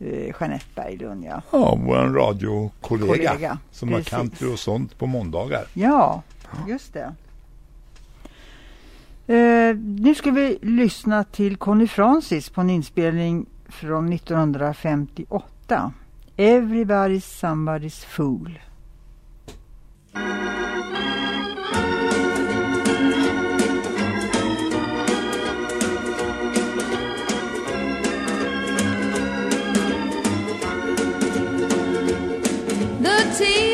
eh, Jeanette Berglund. Ja, Ja, vår radiokollega Kollega, som precis. har country och sånt på måndagar. ja just det. Eh, nu ska vi lyssna till Conny Francis på en inspelning från 1958. Everybody's somebody's fool. The tea.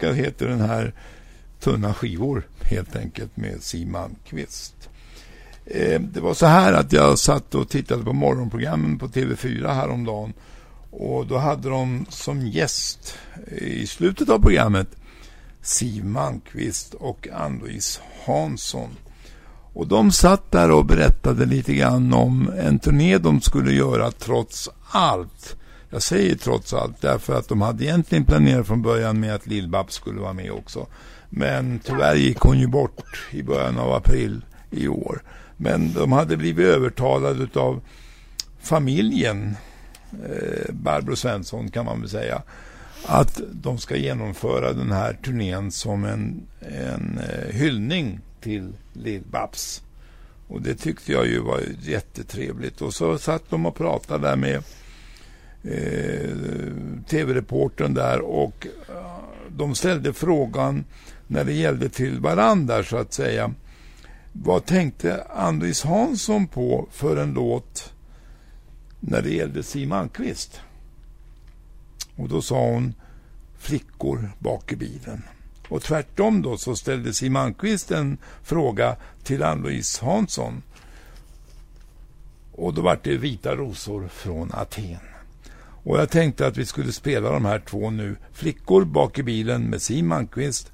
Svenska heter den här Tunna skivor helt enkelt med Siw Malmkvist. Eh, det var så här att jag satt och tittade på morgonprogrammen på TV4 häromdagen och då hade de som gäst eh, i slutet av programmet Siw Malmkvist och Ann-Louise Hansson. Och de satt där och berättade lite grann om en turné de skulle göra trots allt. Jag säger trots allt därför att de hade egentligen planerat från början med att Lill-Babs skulle vara med också. Men tyvärr gick hon ju bort i början av april i år. Men de hade blivit övertalade av familjen eh, Barbro Svensson kan man väl säga att de ska genomföra den här turnén som en, en eh, hyllning till Lill-Babs. Och det tyckte jag ju var jättetrevligt. Och så satt de och pratade där med eh, tv-reportern där och eh, de ställde frågan när det gällde till varandra så att säga. Vad tänkte Andris Hansson på för en låt när det gällde Siw Malmkvist? Och då sa hon flickor bak i bilen. Och tvärtom då så ställde Siw Malmkvist en fråga till Ann-Louise Hansson. Och då var det Vita rosor från Aten. Och jag tänkte att vi skulle spela de här två nu. Flickor bak i bilen med Siw Malmkvist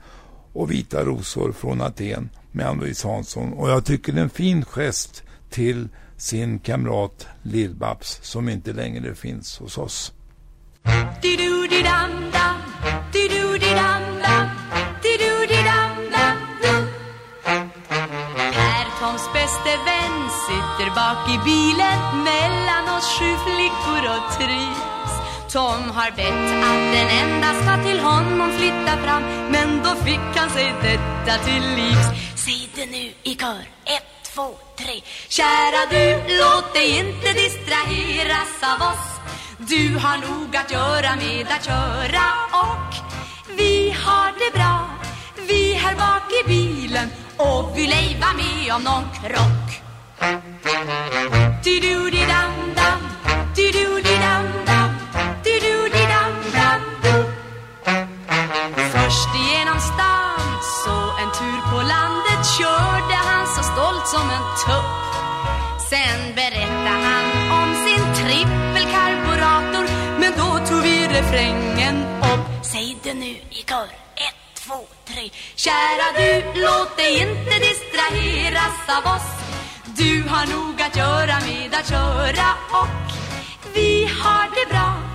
och Vita rosor från Aten med Ann-Louise Hansson. Och jag tycker det är en fin gest till sin kamrat Lill-Babs som inte längre finns hos oss. Här Toms bäste vän sitter bak i bilen mellan oss sju flickor och tre. Tom har bett att den enda ska till honom flytta fram men då fick han sig detta till livs. Säg det nu i kör, ett, två, tre. Kära du, låt dig inte distraheras av oss. Du har nog att göra med att köra och vi har det bra. Vi här bak i bilen och vill ej vara med om någon krock. Di-do-di-dam-dam, di-do-di-dam-dam, Först igenom stan, så en tur på landet körde han så stolt som en tupp. Sen berättade han om sin trippelkarburator Men då tog vi refrängen upp. Säg det nu i kör. Ett, två, tre. Kära du, låt dig inte distraheras av oss. Du har nog att göra med att köra och. Vi har det bra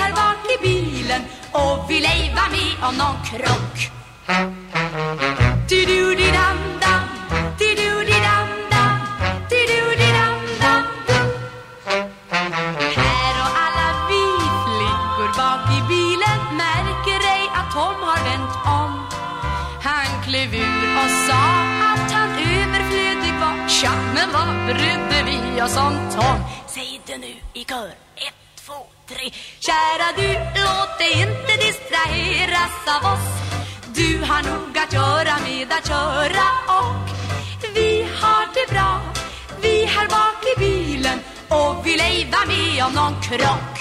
här bak i bilen Och vill ej vara med om någon krock. Du-du-di-dam-dam Du-du-di-dam-dam Du-du-di-dam-dam Här och alla vi flickor bak i bilen Märker ej att Tom har vänt om. Han klev ur och sa att han överflödig var. Tja, men vad brydde vi oss om Tom? Säg det nu i kör Ett, tre Kära du, låt dig inte distraheras av oss. Du har nog att göra med att köra och Vi har det bra. Vi här bak i bilen och vill ej vara med om någon krock.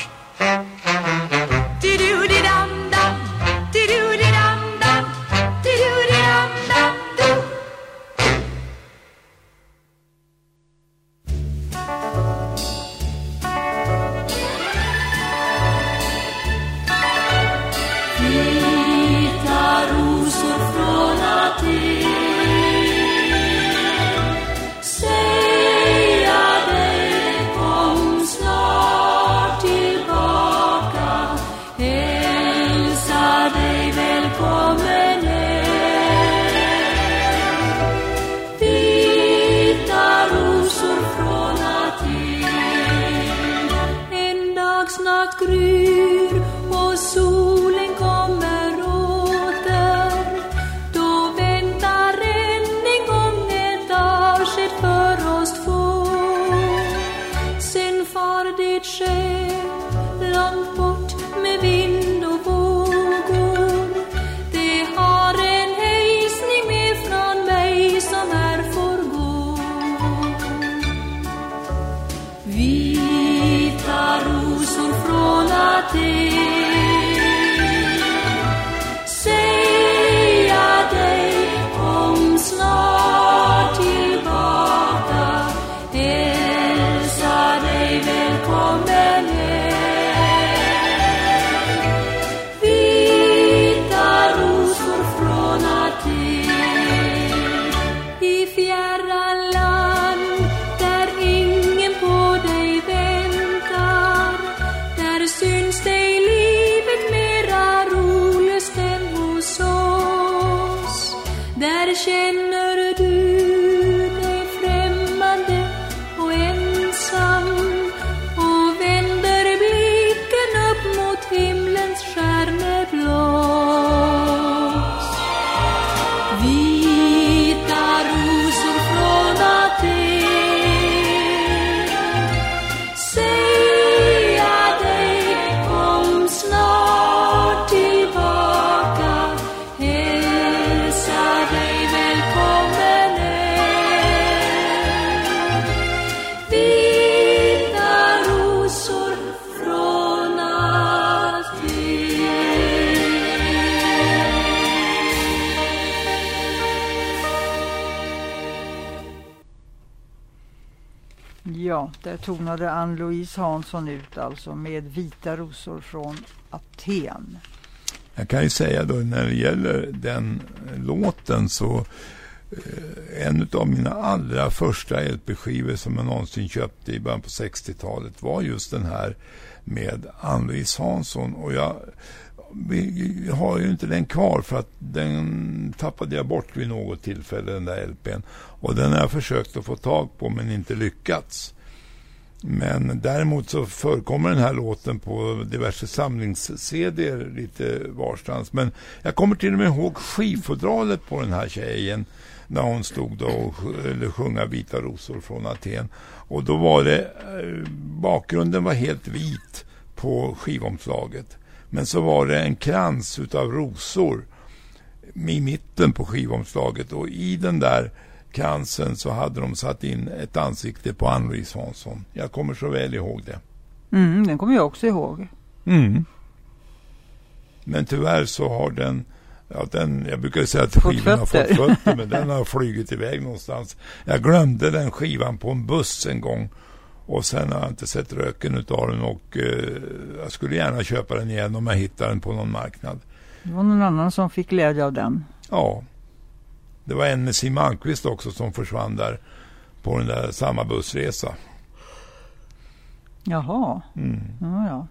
Du-du-di-dam-dam Du-du-di-dam-dam Ja, där tonade Ann-Louise Hansson ut alltså med Vita rosor från Aten. Jag kan ju säga då när det gäller den låten så eh, en av mina allra första LP-skivor som jag någonsin köpte i början på 60-talet var just den här med Ann-Louise Hansson och jag vi jag har ju inte den kvar för att den tappade jag bort vid något tillfälle den där LPn och den har jag försökt att få tag på men inte lyckats. Men däremot så förekommer den här låten på diverse samlings-CD lite varstans. Men jag kommer till och med ihåg skivfodralet på den här tjejen när hon stod då och eller sjunga Vita rosor från Aten. Och då var det, eh, bakgrunden var helt vit på skivomslaget. Men så var det en krans utav rosor i mitten på skivomslaget och i den där kransen så hade de satt in ett ansikte på Ann-Louise Hansson. Jag kommer så väl ihåg det. Mm, den kommer jag också ihåg. Mm. Men tyvärr så har den, ja, den jag brukar säga att skivan har fått fötter, men den har flugit iväg någonstans. Jag glömde den skivan på en buss en gång och sen har jag inte sett röken utav den och eh, jag skulle gärna köpa den igen om jag hittar den på någon marknad. Det var någon annan som fick glädje av den. Ja. Det var en Siw Malmkvist också som försvann där på den där samma bussresa. Jaha. Mm. Ja, ja.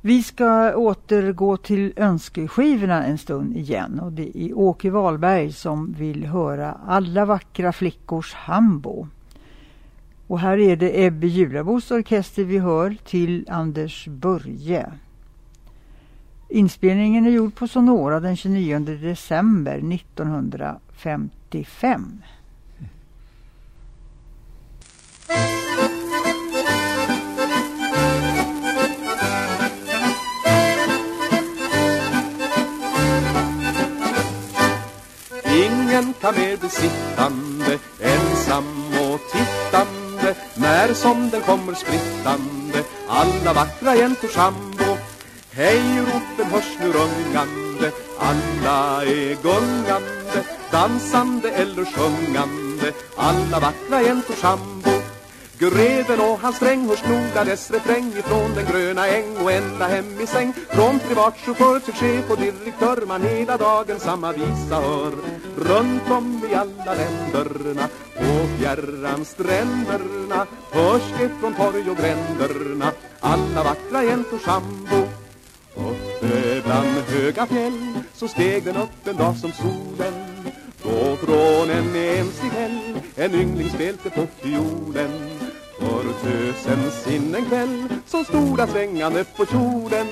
Vi ska återgå till önskeskivorna en stund igen och det är Åke Wahlberg som vill höra Alla vackra flickors hambo. Och här är det Ebbe Julabos orkester vi hör till Anders Börje. Inspelningen är gjord på Sonora den 29 december 1955. Ingen kan mer bli sittande Ensam och tittande När som den kommer sprittande Alla vackra jäntor sambo Hej ropen hörs nu rungande Alla är gungande Dansande eller sjungande Alla vackra jäntor sambo. Greven och hans sträng hörs noga dess refräng ifrån den gröna äng och ända hem i säng. Från privatchaufför till chef och direktör man hela dagen samma visa hör. Runt om i alla länderna på fjärran stränderna Hörs det från torg och gränderna. Alla vackra jäntor sambo. Uppe bland höga fjäll så steg den upp en dag som solen. Då från en enslig häll en yngling spelte på fiolen. För tösen sin en kväll Så stod han svängande på kjolen.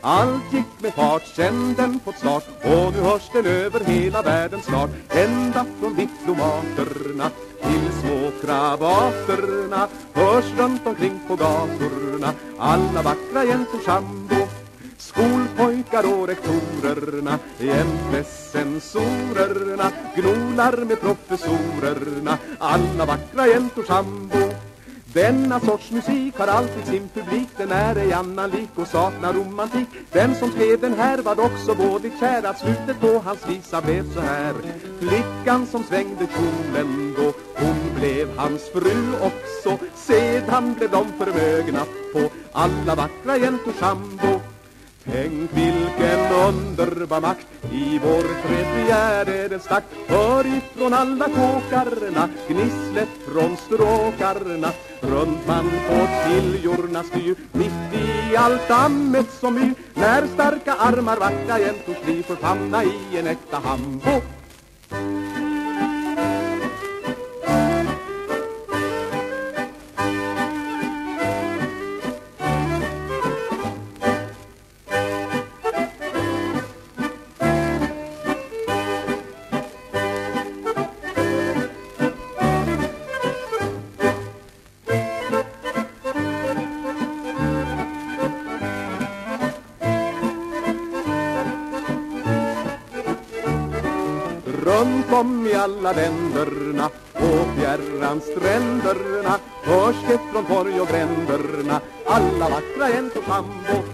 Allt gick med fart, sen den fått start Och nu hörs den över hela världen snart. Ända från diplomaterna till små kravaterna. Hörs runt omkring på gatorna Alla vackra jäntor sambo Pojkar och rektorerna jämte censorerna Gnolar med professorerna Alla vackra jäntor sambo. Denna sorts musik har alltid sin publik Den är ej annan lik och saknar romantik. Den som skrev den här var också både kär Att slutet på hans visa blev så här. Flickan som svängde kjolen då Hon blev hans fru också. Sedan blev de förmögna på Alla vackra jäntor sambo. Tänk vilken underbar makt. I vår tredje stack. Hör ifrån alla kåkarna, gnisslet från stråkarna. Runt man på tiljorna styr, mitt i allt dammet som yr När starka armar vackra jämtors liv får famna i en äkta hambo. Alla länderna På fjärran stränderna Hörs det från torg och gränderna Alla vackra jämtors hambo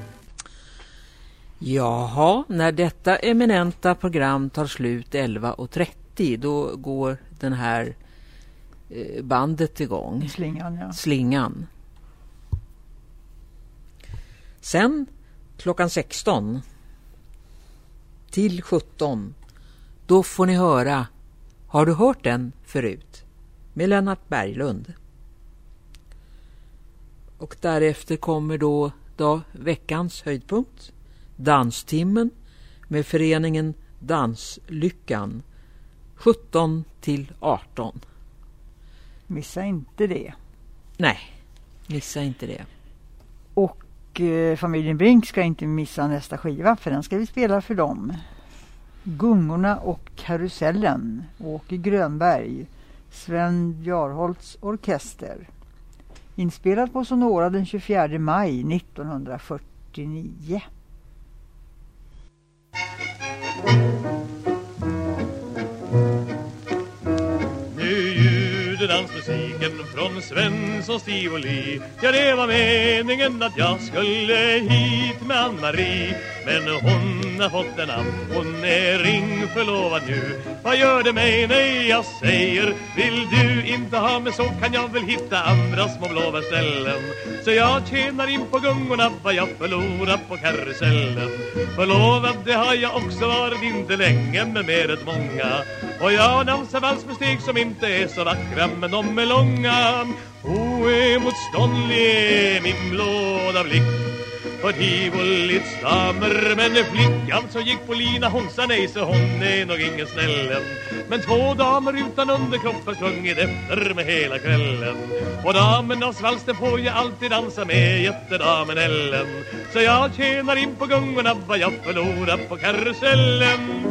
Jaha, när detta eminenta program tar slut 11.30 då går den här eh, bandet igång. Slingan, ja. Slingan. Sen klockan 16 till 17 då får ni höra Har du hört den förut? med Lennart Berglund. Och därefter kommer då, då veckans höjdpunkt Danstimmen med föreningen Danslyckan 17 till 18. Missa inte det. Nej, missa inte det. Och eh, familjen Brink ska inte missa nästa skiva för den ska vi spela för dem. Gungorna och karusellen, Åke Grönberg, Sven Jarholts orkester. Inspelad på Sonora den 24 maj 1949. Dansmusiken Svenssons tivoli Ja, det var meningen att jag skulle hit med Ann-Marie. Men hon har fått en namn, hon är ringförlovad nu. Vad gör det mig? När jag säger Vill du inte ha mig så kan jag väl hitta andra små blåbärställen Så jag tjänar in på gungorna vad jag förlorar på karusellen. Förlovad det har jag också varit inte länge men med rätt många. Och jag dansar vals med steg som inte är så vackra men de är långa. Oemotståndlig är min blåda blick för tivolits damer Men flickan som gick på lina hon sa nej så hon är nog ingen snällen Men två damer utan underkropp har sjungit efter med hela kvällen. Och damernas vals den får jag alltid dansa med jättedamen Ellen. Så jag tjänar in på gungorna vad jag förlorar på karusellen.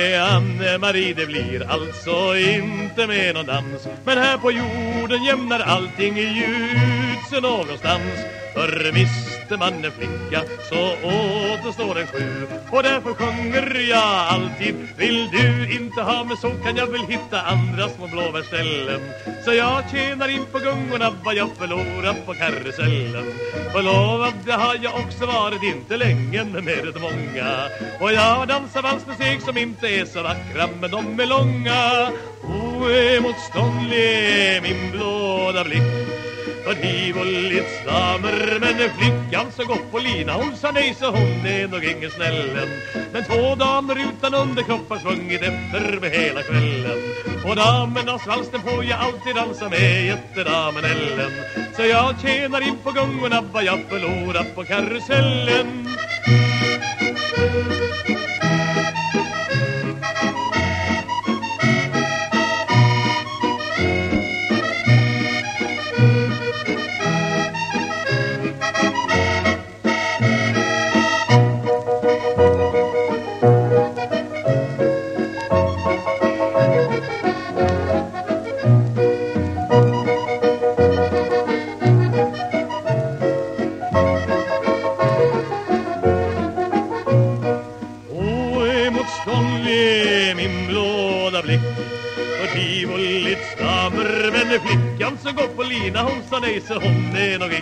Med Anne-Marie det blir alltså inte med någon dans. Men här på jorden jämnar allting ut sig någonstans. För visste man en flicka så återstår en sju. Och därför sjunger jag alltid Vill du inte ha mig så kan jag väl hitta andra små blåbärställen Så jag tjänar in på gungorna vad jag förlorar på karusellen. Förlovad det har jag också varit inte länge men med rätt många. Och jag dansar vals med steg som inte är så vackra men de är långa. Oemotståndlig är min blåda blick för tivolits damer. Men flickan som gott på lina Hon sa nej så hon är nog ingen snällen. Men två damer utan underkropp har svungit efter med hela kvällen. Och damernas vals den får jag alltid dansa med Jättedamen Ellen Så jag tjänar in på gungorna Vad jag förlorat på karusellen.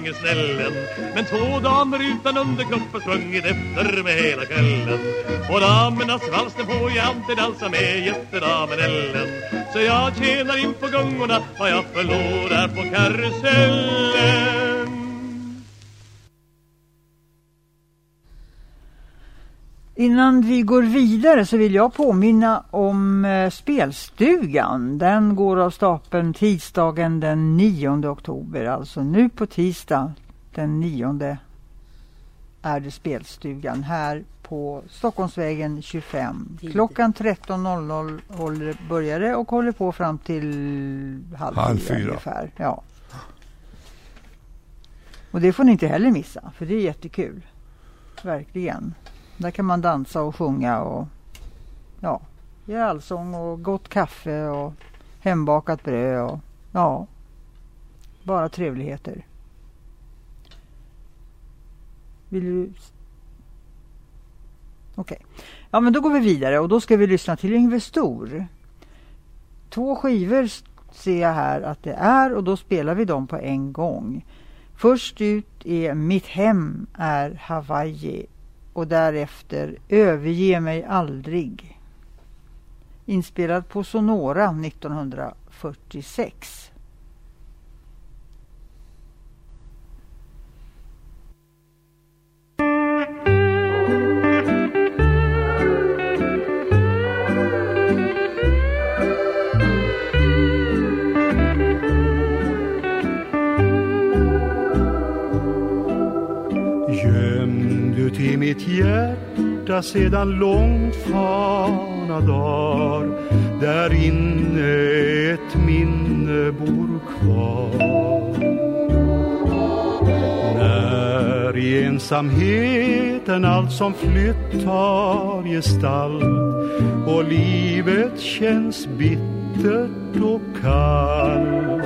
Många ställen Men två damer utan underkropp har sprungit efter med hela kvällen. Och damernas vals den får jag alltid dansa med Jättedamen Ellen. Så jag tjänar in på gungorna Vad jag förlorar på karusellen. Innan vi går vidare så vill jag påminna om eh, spelstugan. Den går av stapeln tisdagen den 9 oktober. Alltså nu på tisdag den 9 är det spelstugan här på Stockholmsvägen 25. Tid. Klockan 13.00 håller- börjar det och håller på fram till halv, Halv fyra fyra. ungefär. Ja. Och det får ni inte heller missa för det är jättekul. Verkligen. Där kan man dansa och sjunga och ja, ge allsång och gott kaffe och hembakat bröd och ja, bara trevligheter. Vill du? Okej, ja men då går vi vidare och då ska vi lyssna till Yngve Stor. Två skivor ser jag här att det är och då spelar vi dem på en gång. Först ut är Mitt hem är Hawaii och därefter Överge mig aldrig. Inspelad på Sonora 1946. Mitt hjärta sedan långt fana dagar Där inne ett minne bor kvar. När i ensamheten allt som flytt tar gestalt och livet känns bittert och kallt.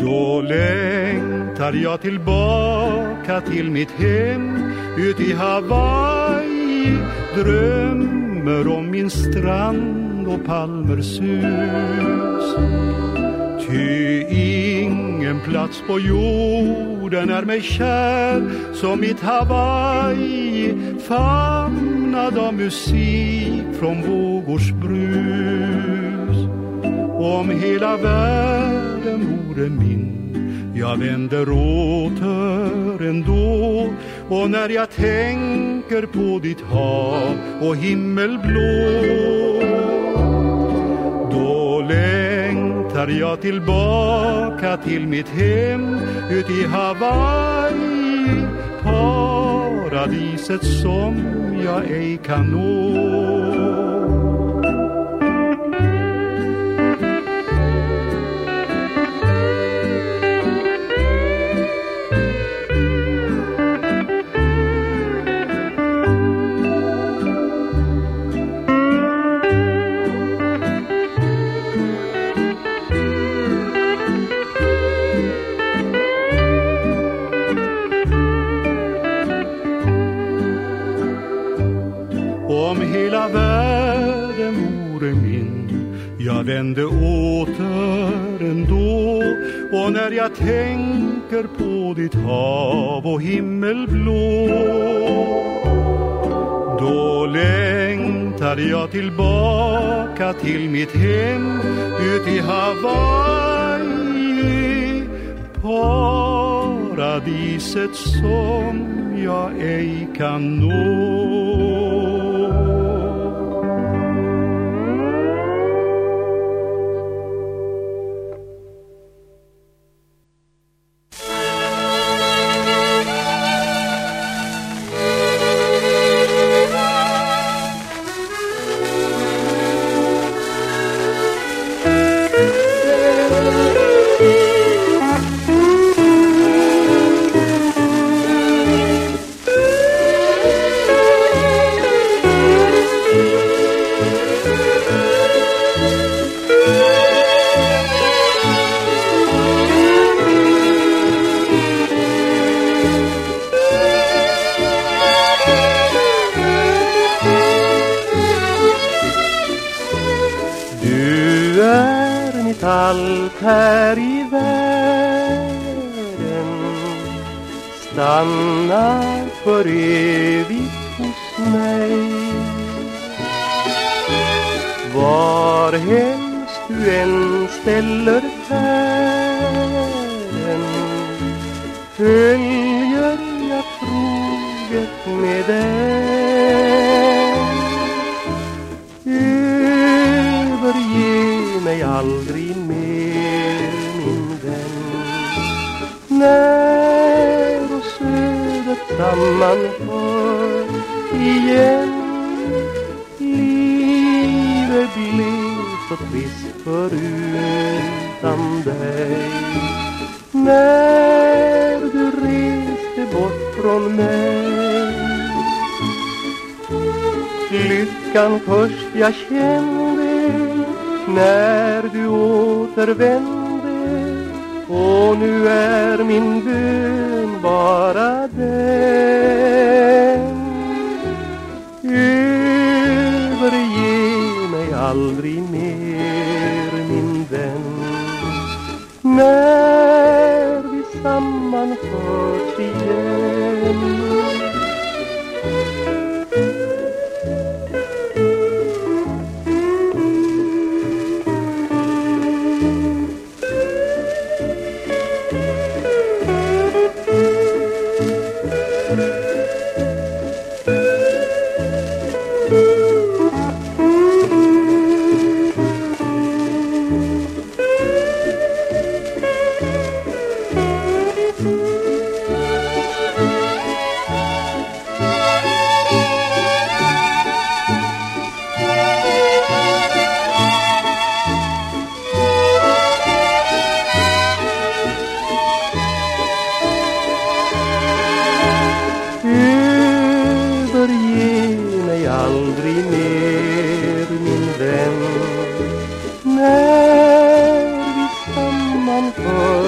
Då längtar jag tillbaka till mitt hem ut i Hawaii Drömmer om min strand och palmers hus. Ty ingen plats på jorden är mig kär som mitt Hawaii famnad av musik från vågors brus. Om hela världen vore min jag vänder åter ändå och när jag tänker på ditt hav och himmelblå då längtar jag tillbaka till mitt hem ut i Hawaii paradiset som jag ej kan nå. Jag tänker på ditt hav och himmelblå. Då längtar jag tillbaka till mitt hem Ut i Hawaii. Paradiset som jag ej kan nå.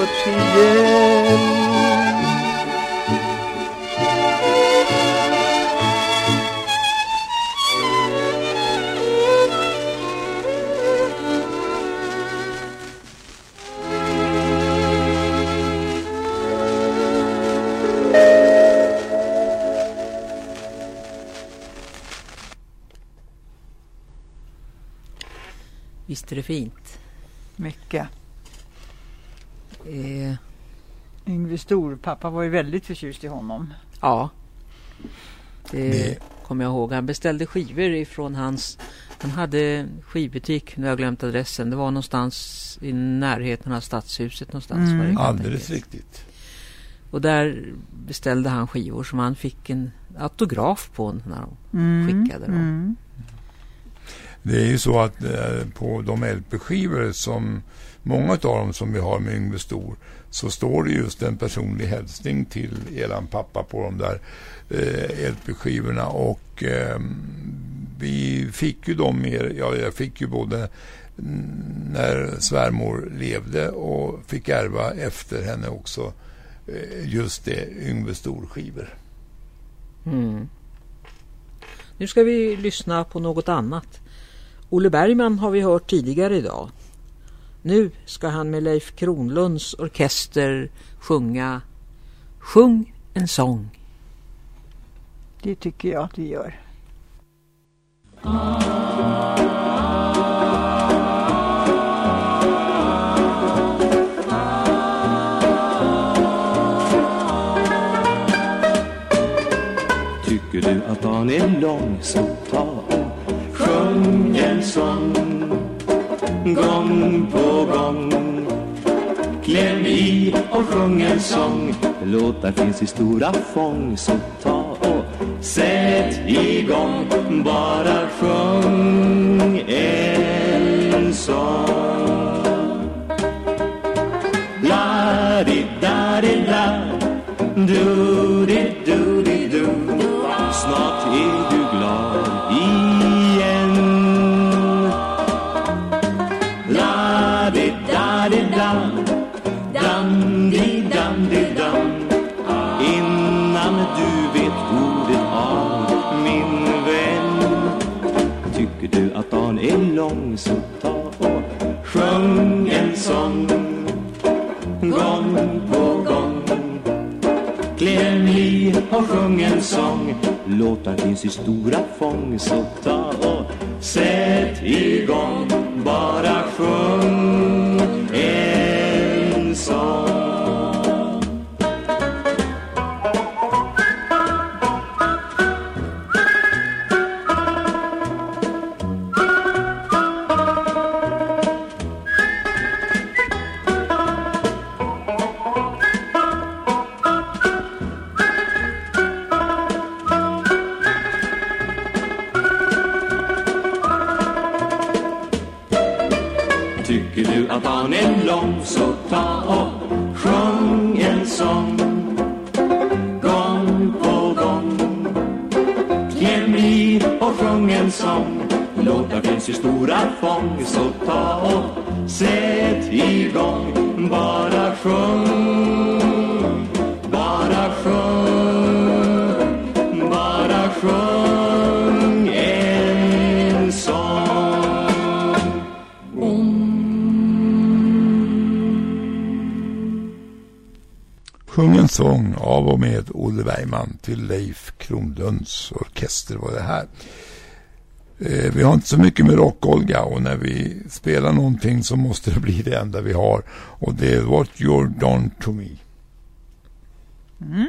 Sammanförts igen Visst är det fint. Mycket. Eh, Yngve Storpappa var ju väldigt förtjust i honom. ja. Det, Det- kommer jag ihåg. Han beställde skivor ifrån hans... Han hade skivbutik, nu har jag glömt adressen. Det var någonstans i närheten av stadshuset någonstans. Mm. var Alldeles enkelt. riktigt. Och där beställde han skivor som han fick en autograf på när de Mm, skickade dem. mm. Det är ju så att eh, på de LP-skivor som många av dem som vi har med Yngve Stor så står det just en personlig hälsning till eran pappa på de där eh, LP-skivorna och eh, vi fick ju dem mer, ja jag fick ju både när svärmor levde och fick ärva efter henne också eh, just det Yngve Stor-skivor. Mm. Nu ska vi lyssna på något annat. Olle Bergman har vi hört tidigare idag. Nu ska han med Leif Kronlunds orkester sjunga Sjung en sång. Det tycker jag att vi gör. Tycker du att dagen är lång så ta och sjung en sång Gång på gång. Kläm i och sjung en sång. Låtar finns i stora fång så ta och sätt igång. Bara sjung en sång. La-di-da-di-da Du-di-du. Att dagen är lång så ta och sjung en sång. Gång på gång. Kläm i och sjung en sång. Låtar finns i stora fång Så ta och sätt igång Bara sjung. Sång Låtar finns i stora fång. Så ta och sätt igång. Bara sjung Bara sjung Bara sjung en sång. Sjung en sång av och med Olle Bergman till Leif Kronlunds orkester var det här. Eh, vi har inte så mycket med rock-Olga och när vi spelar någonting så måste det bli det enda vi har. Och det är What You're Done To Me. Mm.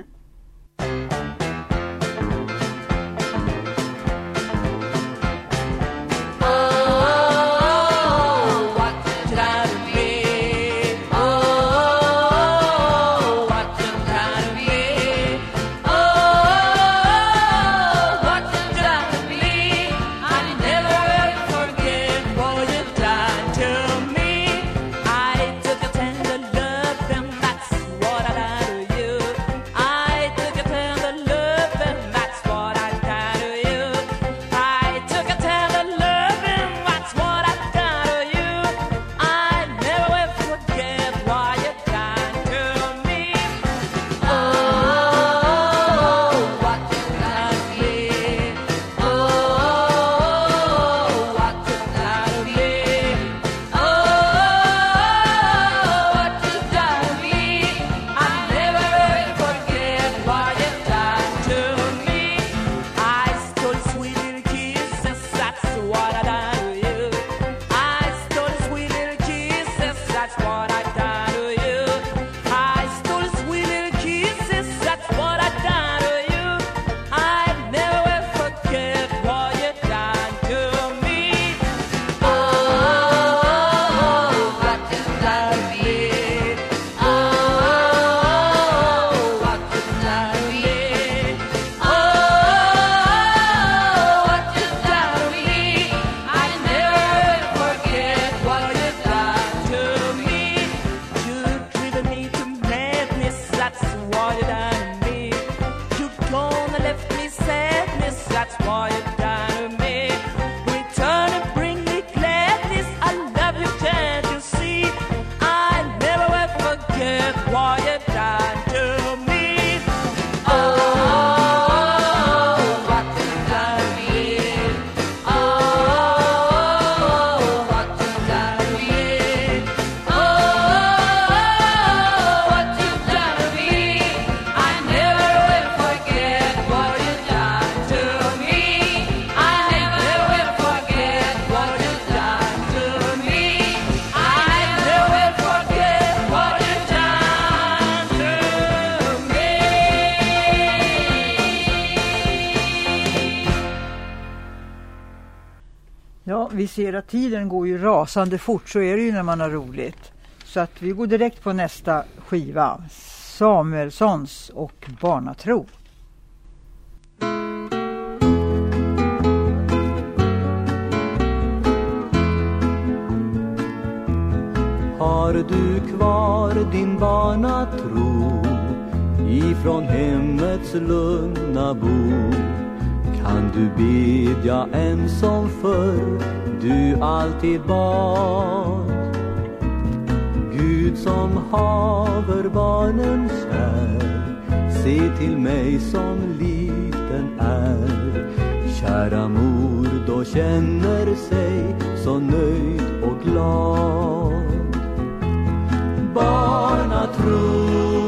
Tiden går ju rasande fort, så är det ju när man har roligt. Så att vi går direkt på nästa skiva. Samuelssons och Barnatro. Har du kvar din barnatro ifrån hemmets lugna bo kan du bedja en som förr du alltid bad Gud som haver barnen kär se till mig som liten är. Kära mor då känner sig så nöjd och glad. Barna tror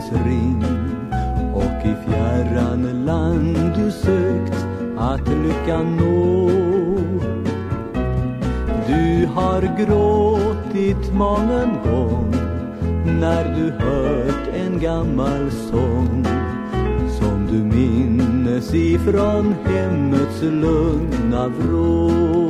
solens ring och i fjärran land du sökt att lyckan nå Du har gråtit mången gång när du hört en gammal sång som du minnes ifrån hemmets lugna vrå.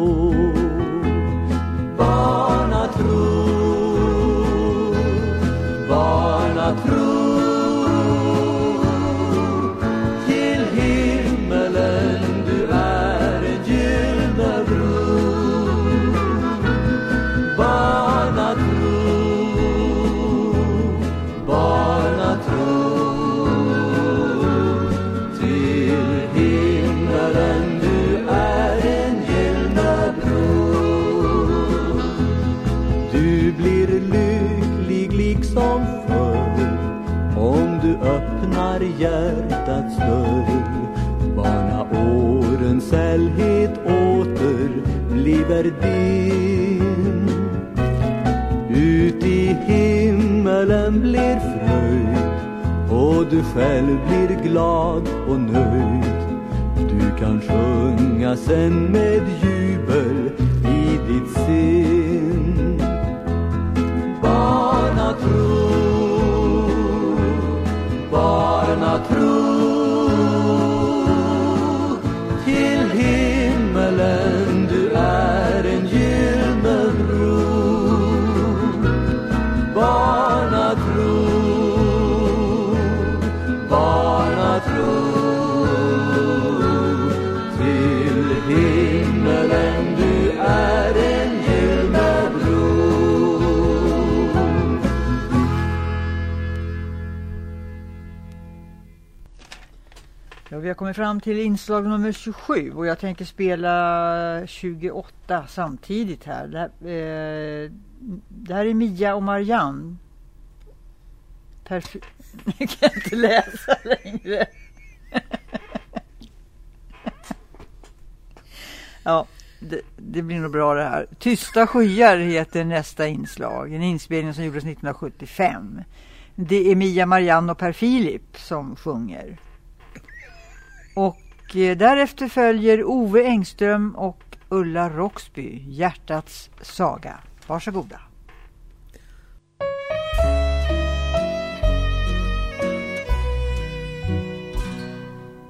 Sällhet åter bliver din. Ut i himmelen blir fröjd och du själv blir glad och nöjd. Du kan sjunga sen med ljud har kommit fram till inslag nummer 27 och jag tänker spela 28 samtidigt här. Det här, eh, det här är Mia och Marianne. Perf- Jag kan inte läsa längre. ja, det, det blir nog bra det här. Tysta skyar heter nästa inslag. En inspelning som gjordes 1975. Det är Mia Marianne och Per Filip som sjunger. Och eh, därefter följer Ove Engström och Ulla Roxby, Hjärtats saga. Varsågoda.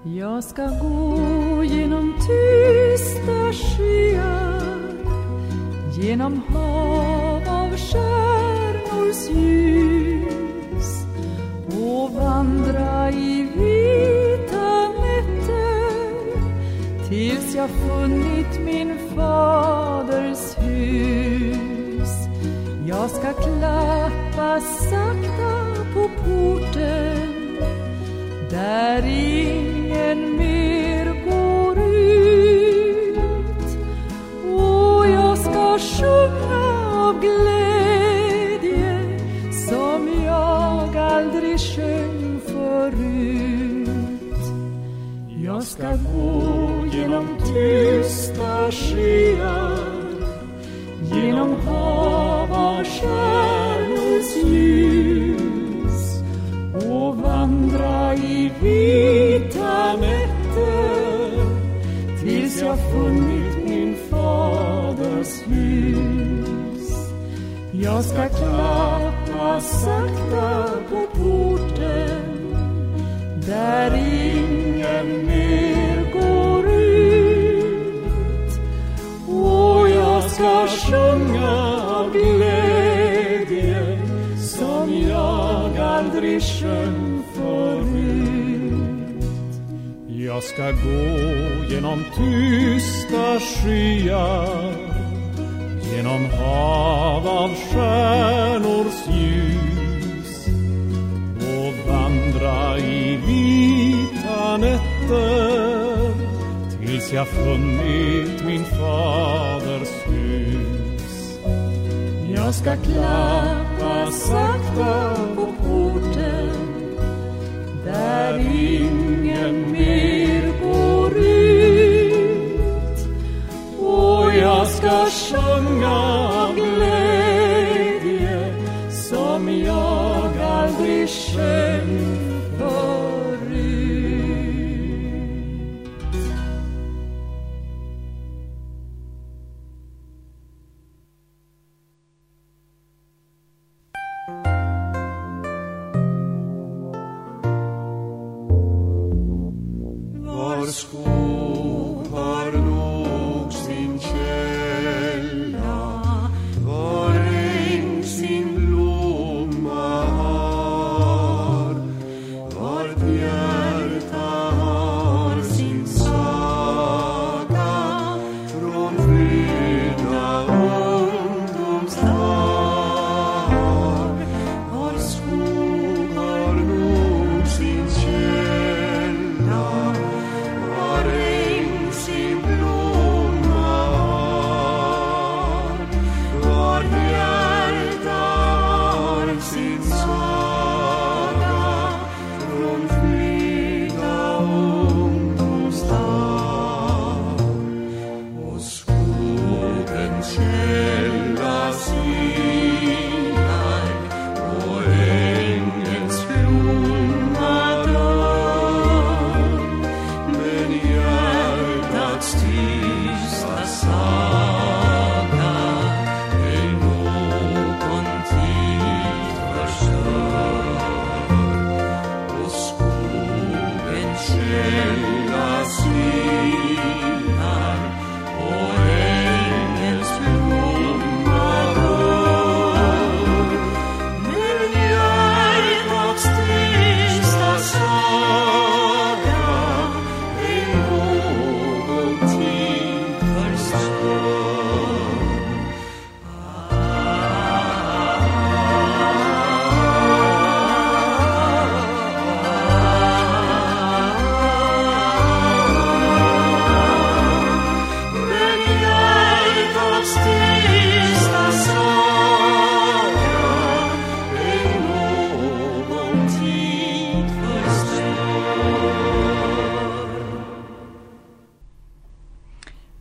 Jag ska gå genom tysta skyar Genom hav av stjärnors ljus och vandra i vita tills jag funnit min faders hus. Jag ska klappa sakta på porten där ingen mer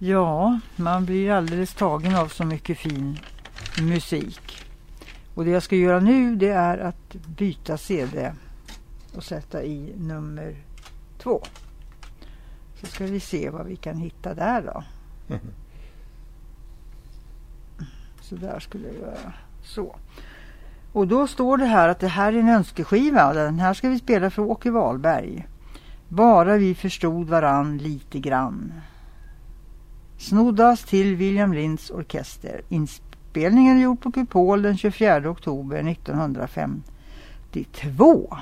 Ja, man blir alldeles tagen av så mycket fin musik. Och det jag ska göra nu det är att byta CD och sätta i nummer två. Så ska vi se vad vi kan hitta där då. Så där skulle jag göra. Så. Och då står det här att det här är en önskeskiva. Den här ska vi spela för Åke Wahlberg. Bara vi förstod varann lite grann. Snoddas till William Linds orkester. Inspelningen är gjord på Kupol den 24 oktober 1952.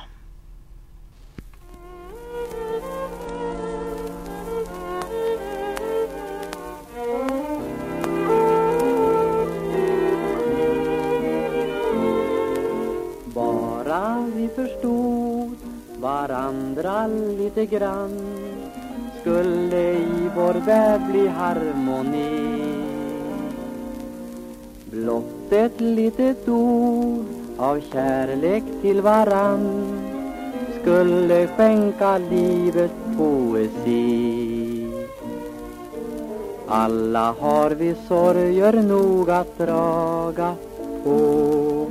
Bara vi förstod varandra lite grann skulle i vår värld bli harmoni. Blott ett litet ord av kärlek till varann skulle skänka livet poesi. Alla har vi sorger nog att draga på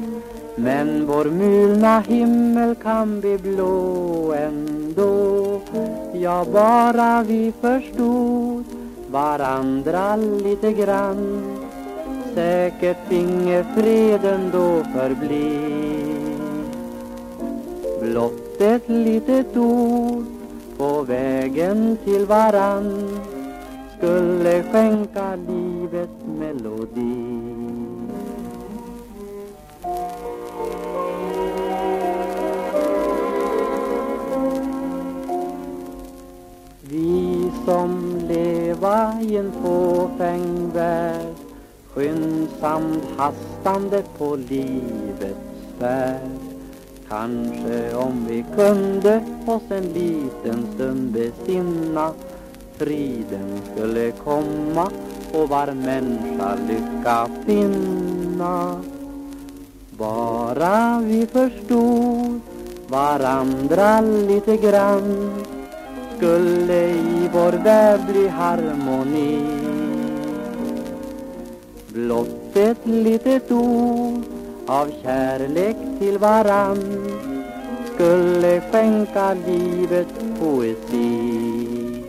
men vår mulna himmel kan bli blå ändå. Ja, bara vi förstod varandra lite grann. Säkert finge freden då förbli Blott ett litet ord på vägen till varann Skulle skänka livet melodi. Vi som leva i en fåfäng värld Skyndsamt hastande på livets färd. Kanske om vi kunde oss en liten stund besinna Friden skulle komma och var människa lycka finna. Bara vi förstod varandra lite grann skulle i vår värld bli harmoni. Blott ett litet ord av kärlek till varann skulle skänka livet poesi.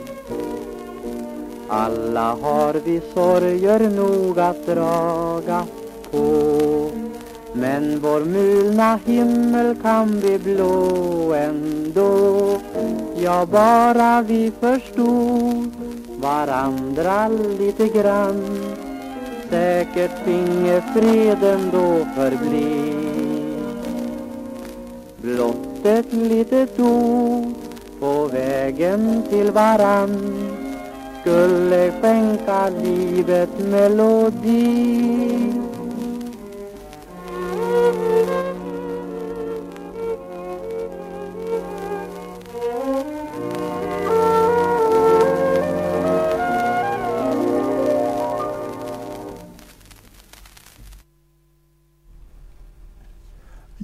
Alla har vi sorger nog att draga på men vår mulna himmel kan bli blå ändå. Ja, bara vi förstod varandra lite grann. Säkert finge freden då förbli. Blott ett litet ord på vägen till varann Skulle skänka livet melodi.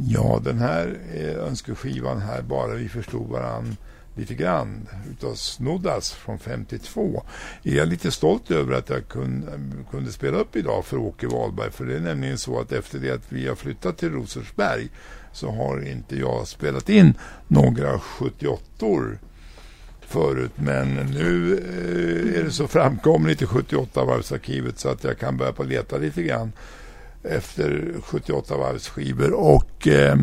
Ja, den här eh, önskeskivan här, Bara vi förstod varann, lite grann utav Snoddas från 52. Är jag lite stolt över att jag kunde, eh, kunde spela upp idag för Åke Wahlberg. För det är nämligen så att efter det att vi har flyttat till Rosersberg så har inte jag spelat in några 78-or förut. Men nu eh, är det så framkomligt i 78-varvsarkivet så att jag kan börja på leta lite grann efter 78 varvsskivor. Och eh,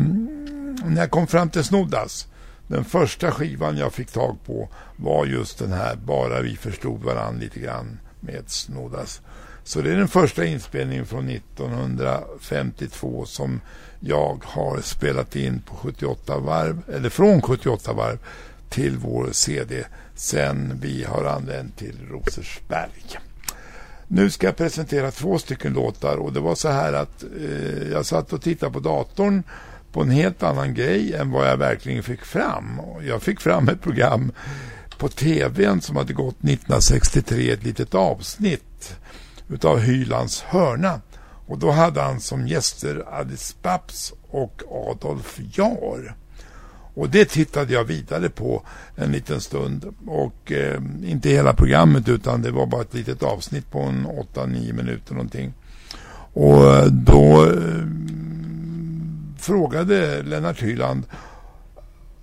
när jag kom fram till Snoddas den första skivan jag fick tag på var just den här Bara vi förstod varann lite grann med Snoddas. Så det är den första inspelningen från 1952 som jag har spelat in på 78 varv, eller från 78 varv till vår CD sen vi har använt till Rosersberg. Nu ska jag presentera två stycken låtar och det var så här att eh, jag satt och tittade på datorn på en helt annan grej än vad jag verkligen fick fram. Jag fick fram ett program på tvn som hade gått 1963, ett litet avsnitt utav Hylands hörna. Och då hade han som gäster Alice Babs och Adolf Jar. Och det tittade jag vidare på en liten stund. Och eh, inte hela programmet utan det var bara ett litet avsnitt på en 8-9 minuter någonting. Och eh, då eh, frågade Lennart Hyland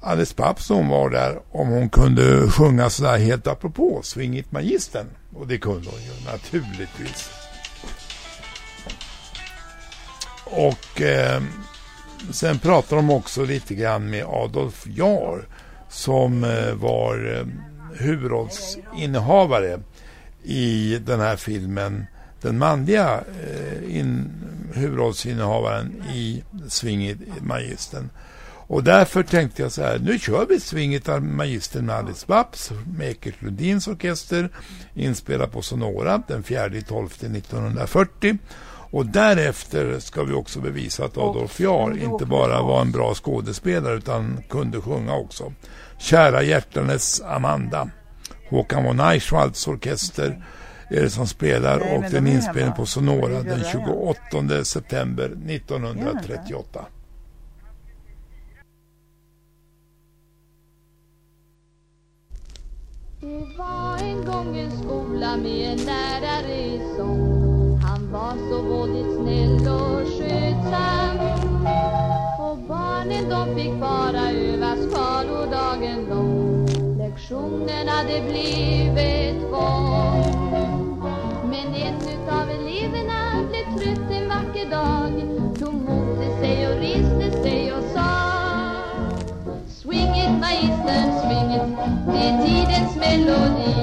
Alice Papp som var där om hon kunde sjunga sådär helt apropå Swing It Magistern. Och det kunde hon ju naturligtvis. Och eh, sen pratade de också lite grann med Adolf Jahr som eh, var eh, huvudrollsinnehavare i den här filmen. Den manliga eh, in, huvudrollsinnehavaren i Swingit Magistern. Och därför tänkte jag så här, nu kör vi Swingit Magistern med Alice Babs, med Ekert Lundins orkester, inspelad på Sonora den 4 12 1940. Och därefter ska vi också bevisa att Adolf Jar inte bara var en bra skådespelare utan kunde sjunga också. Kära hjärtanes Amanda, Håkan von Eichwalds orkester är det som spelar Nej, och den inspelningen på Sonora den 28 september 1938. Det? var en gång en skola med en lärare i sång Han var så våldigt snäll och skötsam. Och barnen de fick bara öva dagen lång. Lektionerna det blev ett utav eleverna blev trött en vacker dag. Tog mot sig och reste sig och sa Swing it magistern, swing it, det är tidens melodi.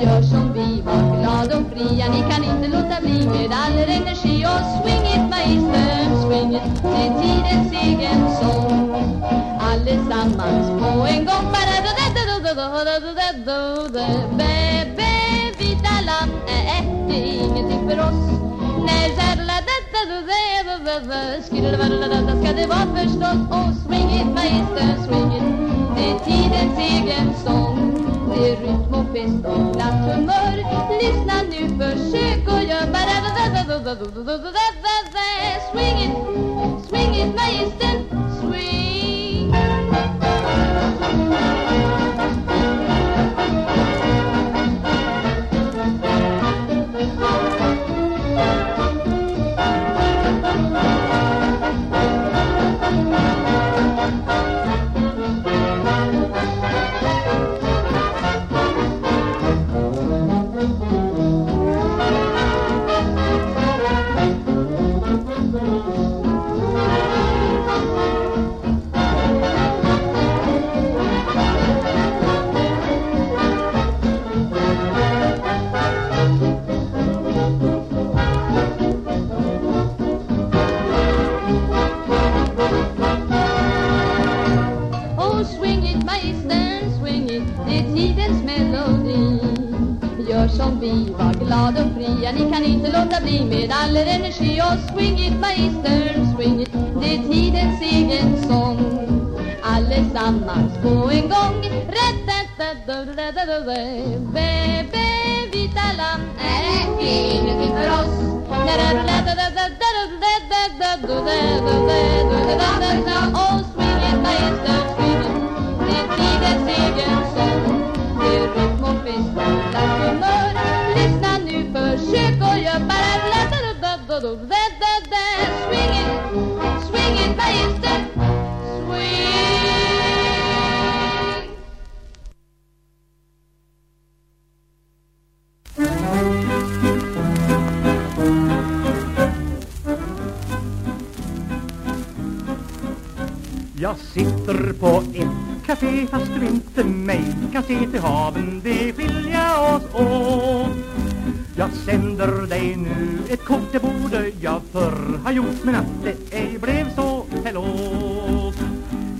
Gör som vi, var glad och fria, ni kan inte låta bli med all er energi. Och swing it magistern, swing it, det är tidens egen sång. Allesammans på en gång, bara da det är ingenting för oss. När skriddelvaddelada ska det vara förstås. Och swing it magister, swing it Det är tidens egen sång Det är rytm och fest och glatt humör. Lyssna nu, försök och gör Swing it, swing it magister, swing Baby, vita la, eh, roos. Men att det ej blev så, förlåt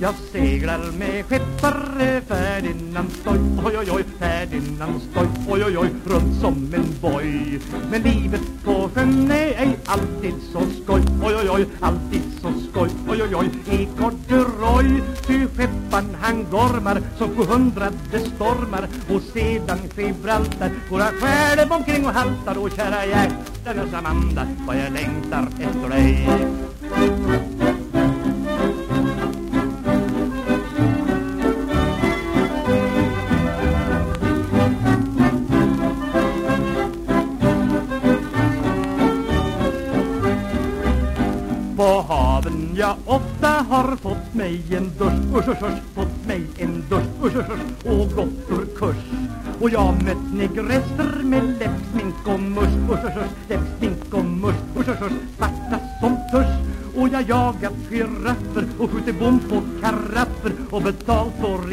Jag seglar med skeppare Ferdinand Stoj, oj oj oj Ferdinand Stoj, oj oj oj Runt som en boj. Men livet på sjön är ej alltid så skoj. Oj oj oj, alltid så skoj. Oj oj oj, i korduroy Ty skeppan han gormar som sjuhundrade stormar. Och sedan Gibraltar Våra själar själv omkring och haltar Och kära hjärtanes Amanda vad jag längtar efter dig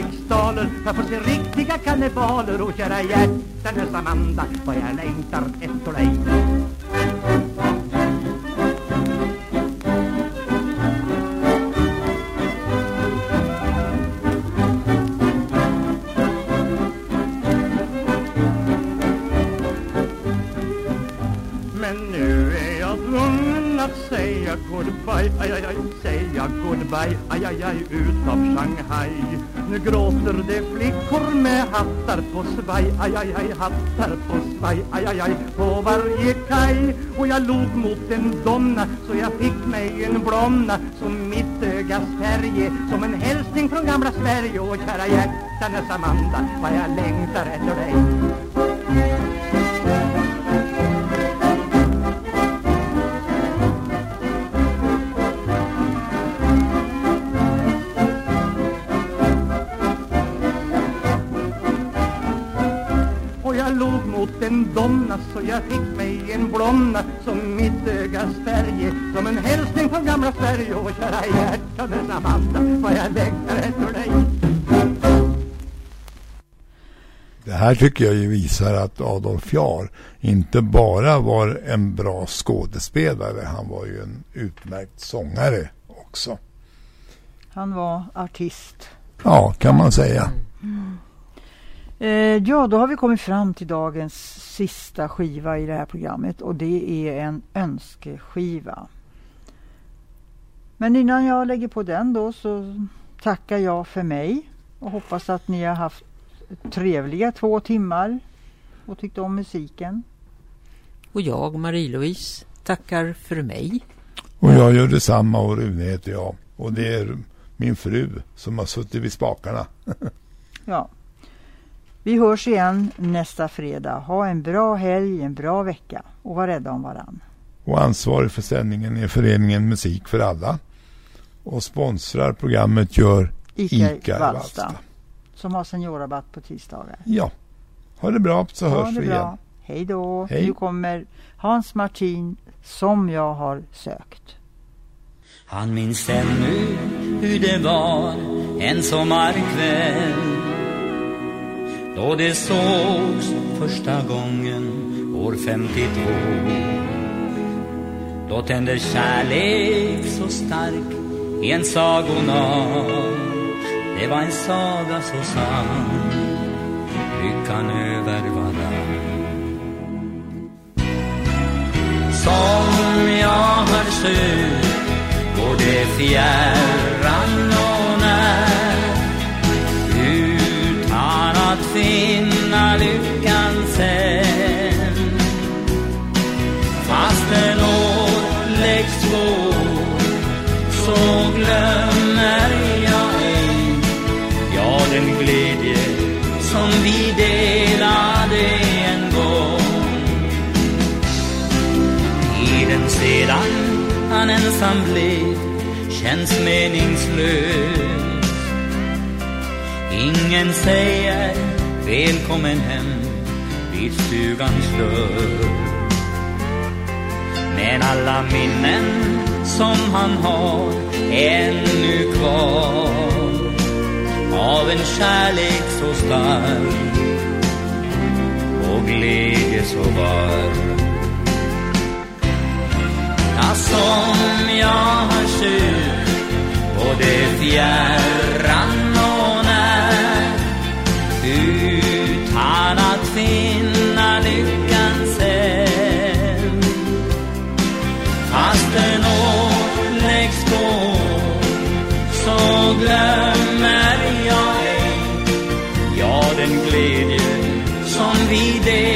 riksdaler för får se riktiga kannibaler och kära hjärtanes Amanda vad jag längtar efter dig svaj, aj, aj, aj, hattar på svaj, aj, aj, aj, på varje kaj. Och jag log mot en donna så jag fick mig en blomma som mitt ögas färg som en hälsning från gamla Sverige. Och kära hjärtanes Amanda, vad jag längtar efter dig. Längtar efter dig Det här tycker jag ju visar att Adolf Jahr inte bara var en bra skådespelare, han var ju en utmärkt sångare också. Han var artist. Ja, kan man säga. Eh, ja, då har vi kommit fram till dagens sista skiva i det här programmet och det är en önskeskiva. Men innan jag lägger på den då så tackar jag för mig och hoppas att ni har haft trevliga två timmar och tyckt om musiken. Och jag, Marie-Louise, tackar för mig. Och jag gör detsamma och Rune heter jag. Och det är min fru som har suttit vid spakarna. Ja. Vi hörs igen nästa fredag. Ha en bra helg, en bra vecka och var rädda om varann. Och ansvarig för sändningen är föreningen Musik för alla. Och sponsrar programmet gör Ica, Ica Vallsta. Vallsta. Som har seniorrabatt på tisdagar. Ja, ha det bra så Ha hörs vi bra. igen. Hej då. Hej. Nu kommer Hans Martin som jag har sökt. Han minns ännu hur det var en sommarkväll då det sågs första gången år 52 Då tände kärlek så stark i en sagonatt Det var en saga så sann. Lyckan över varann Som jag har sökt går det fjärran han ensam blev känns meningslös. Ingen säger välkommen hem vid stugans dörr. Men alla minnen som han har ännu kvar av en kärlek så stark och glädje så varm som jag har skyr både fjärran och när. Utan att finna lyckans hem Fastän år läggs på så glömmer jag ej ja, den glädje som vi delar.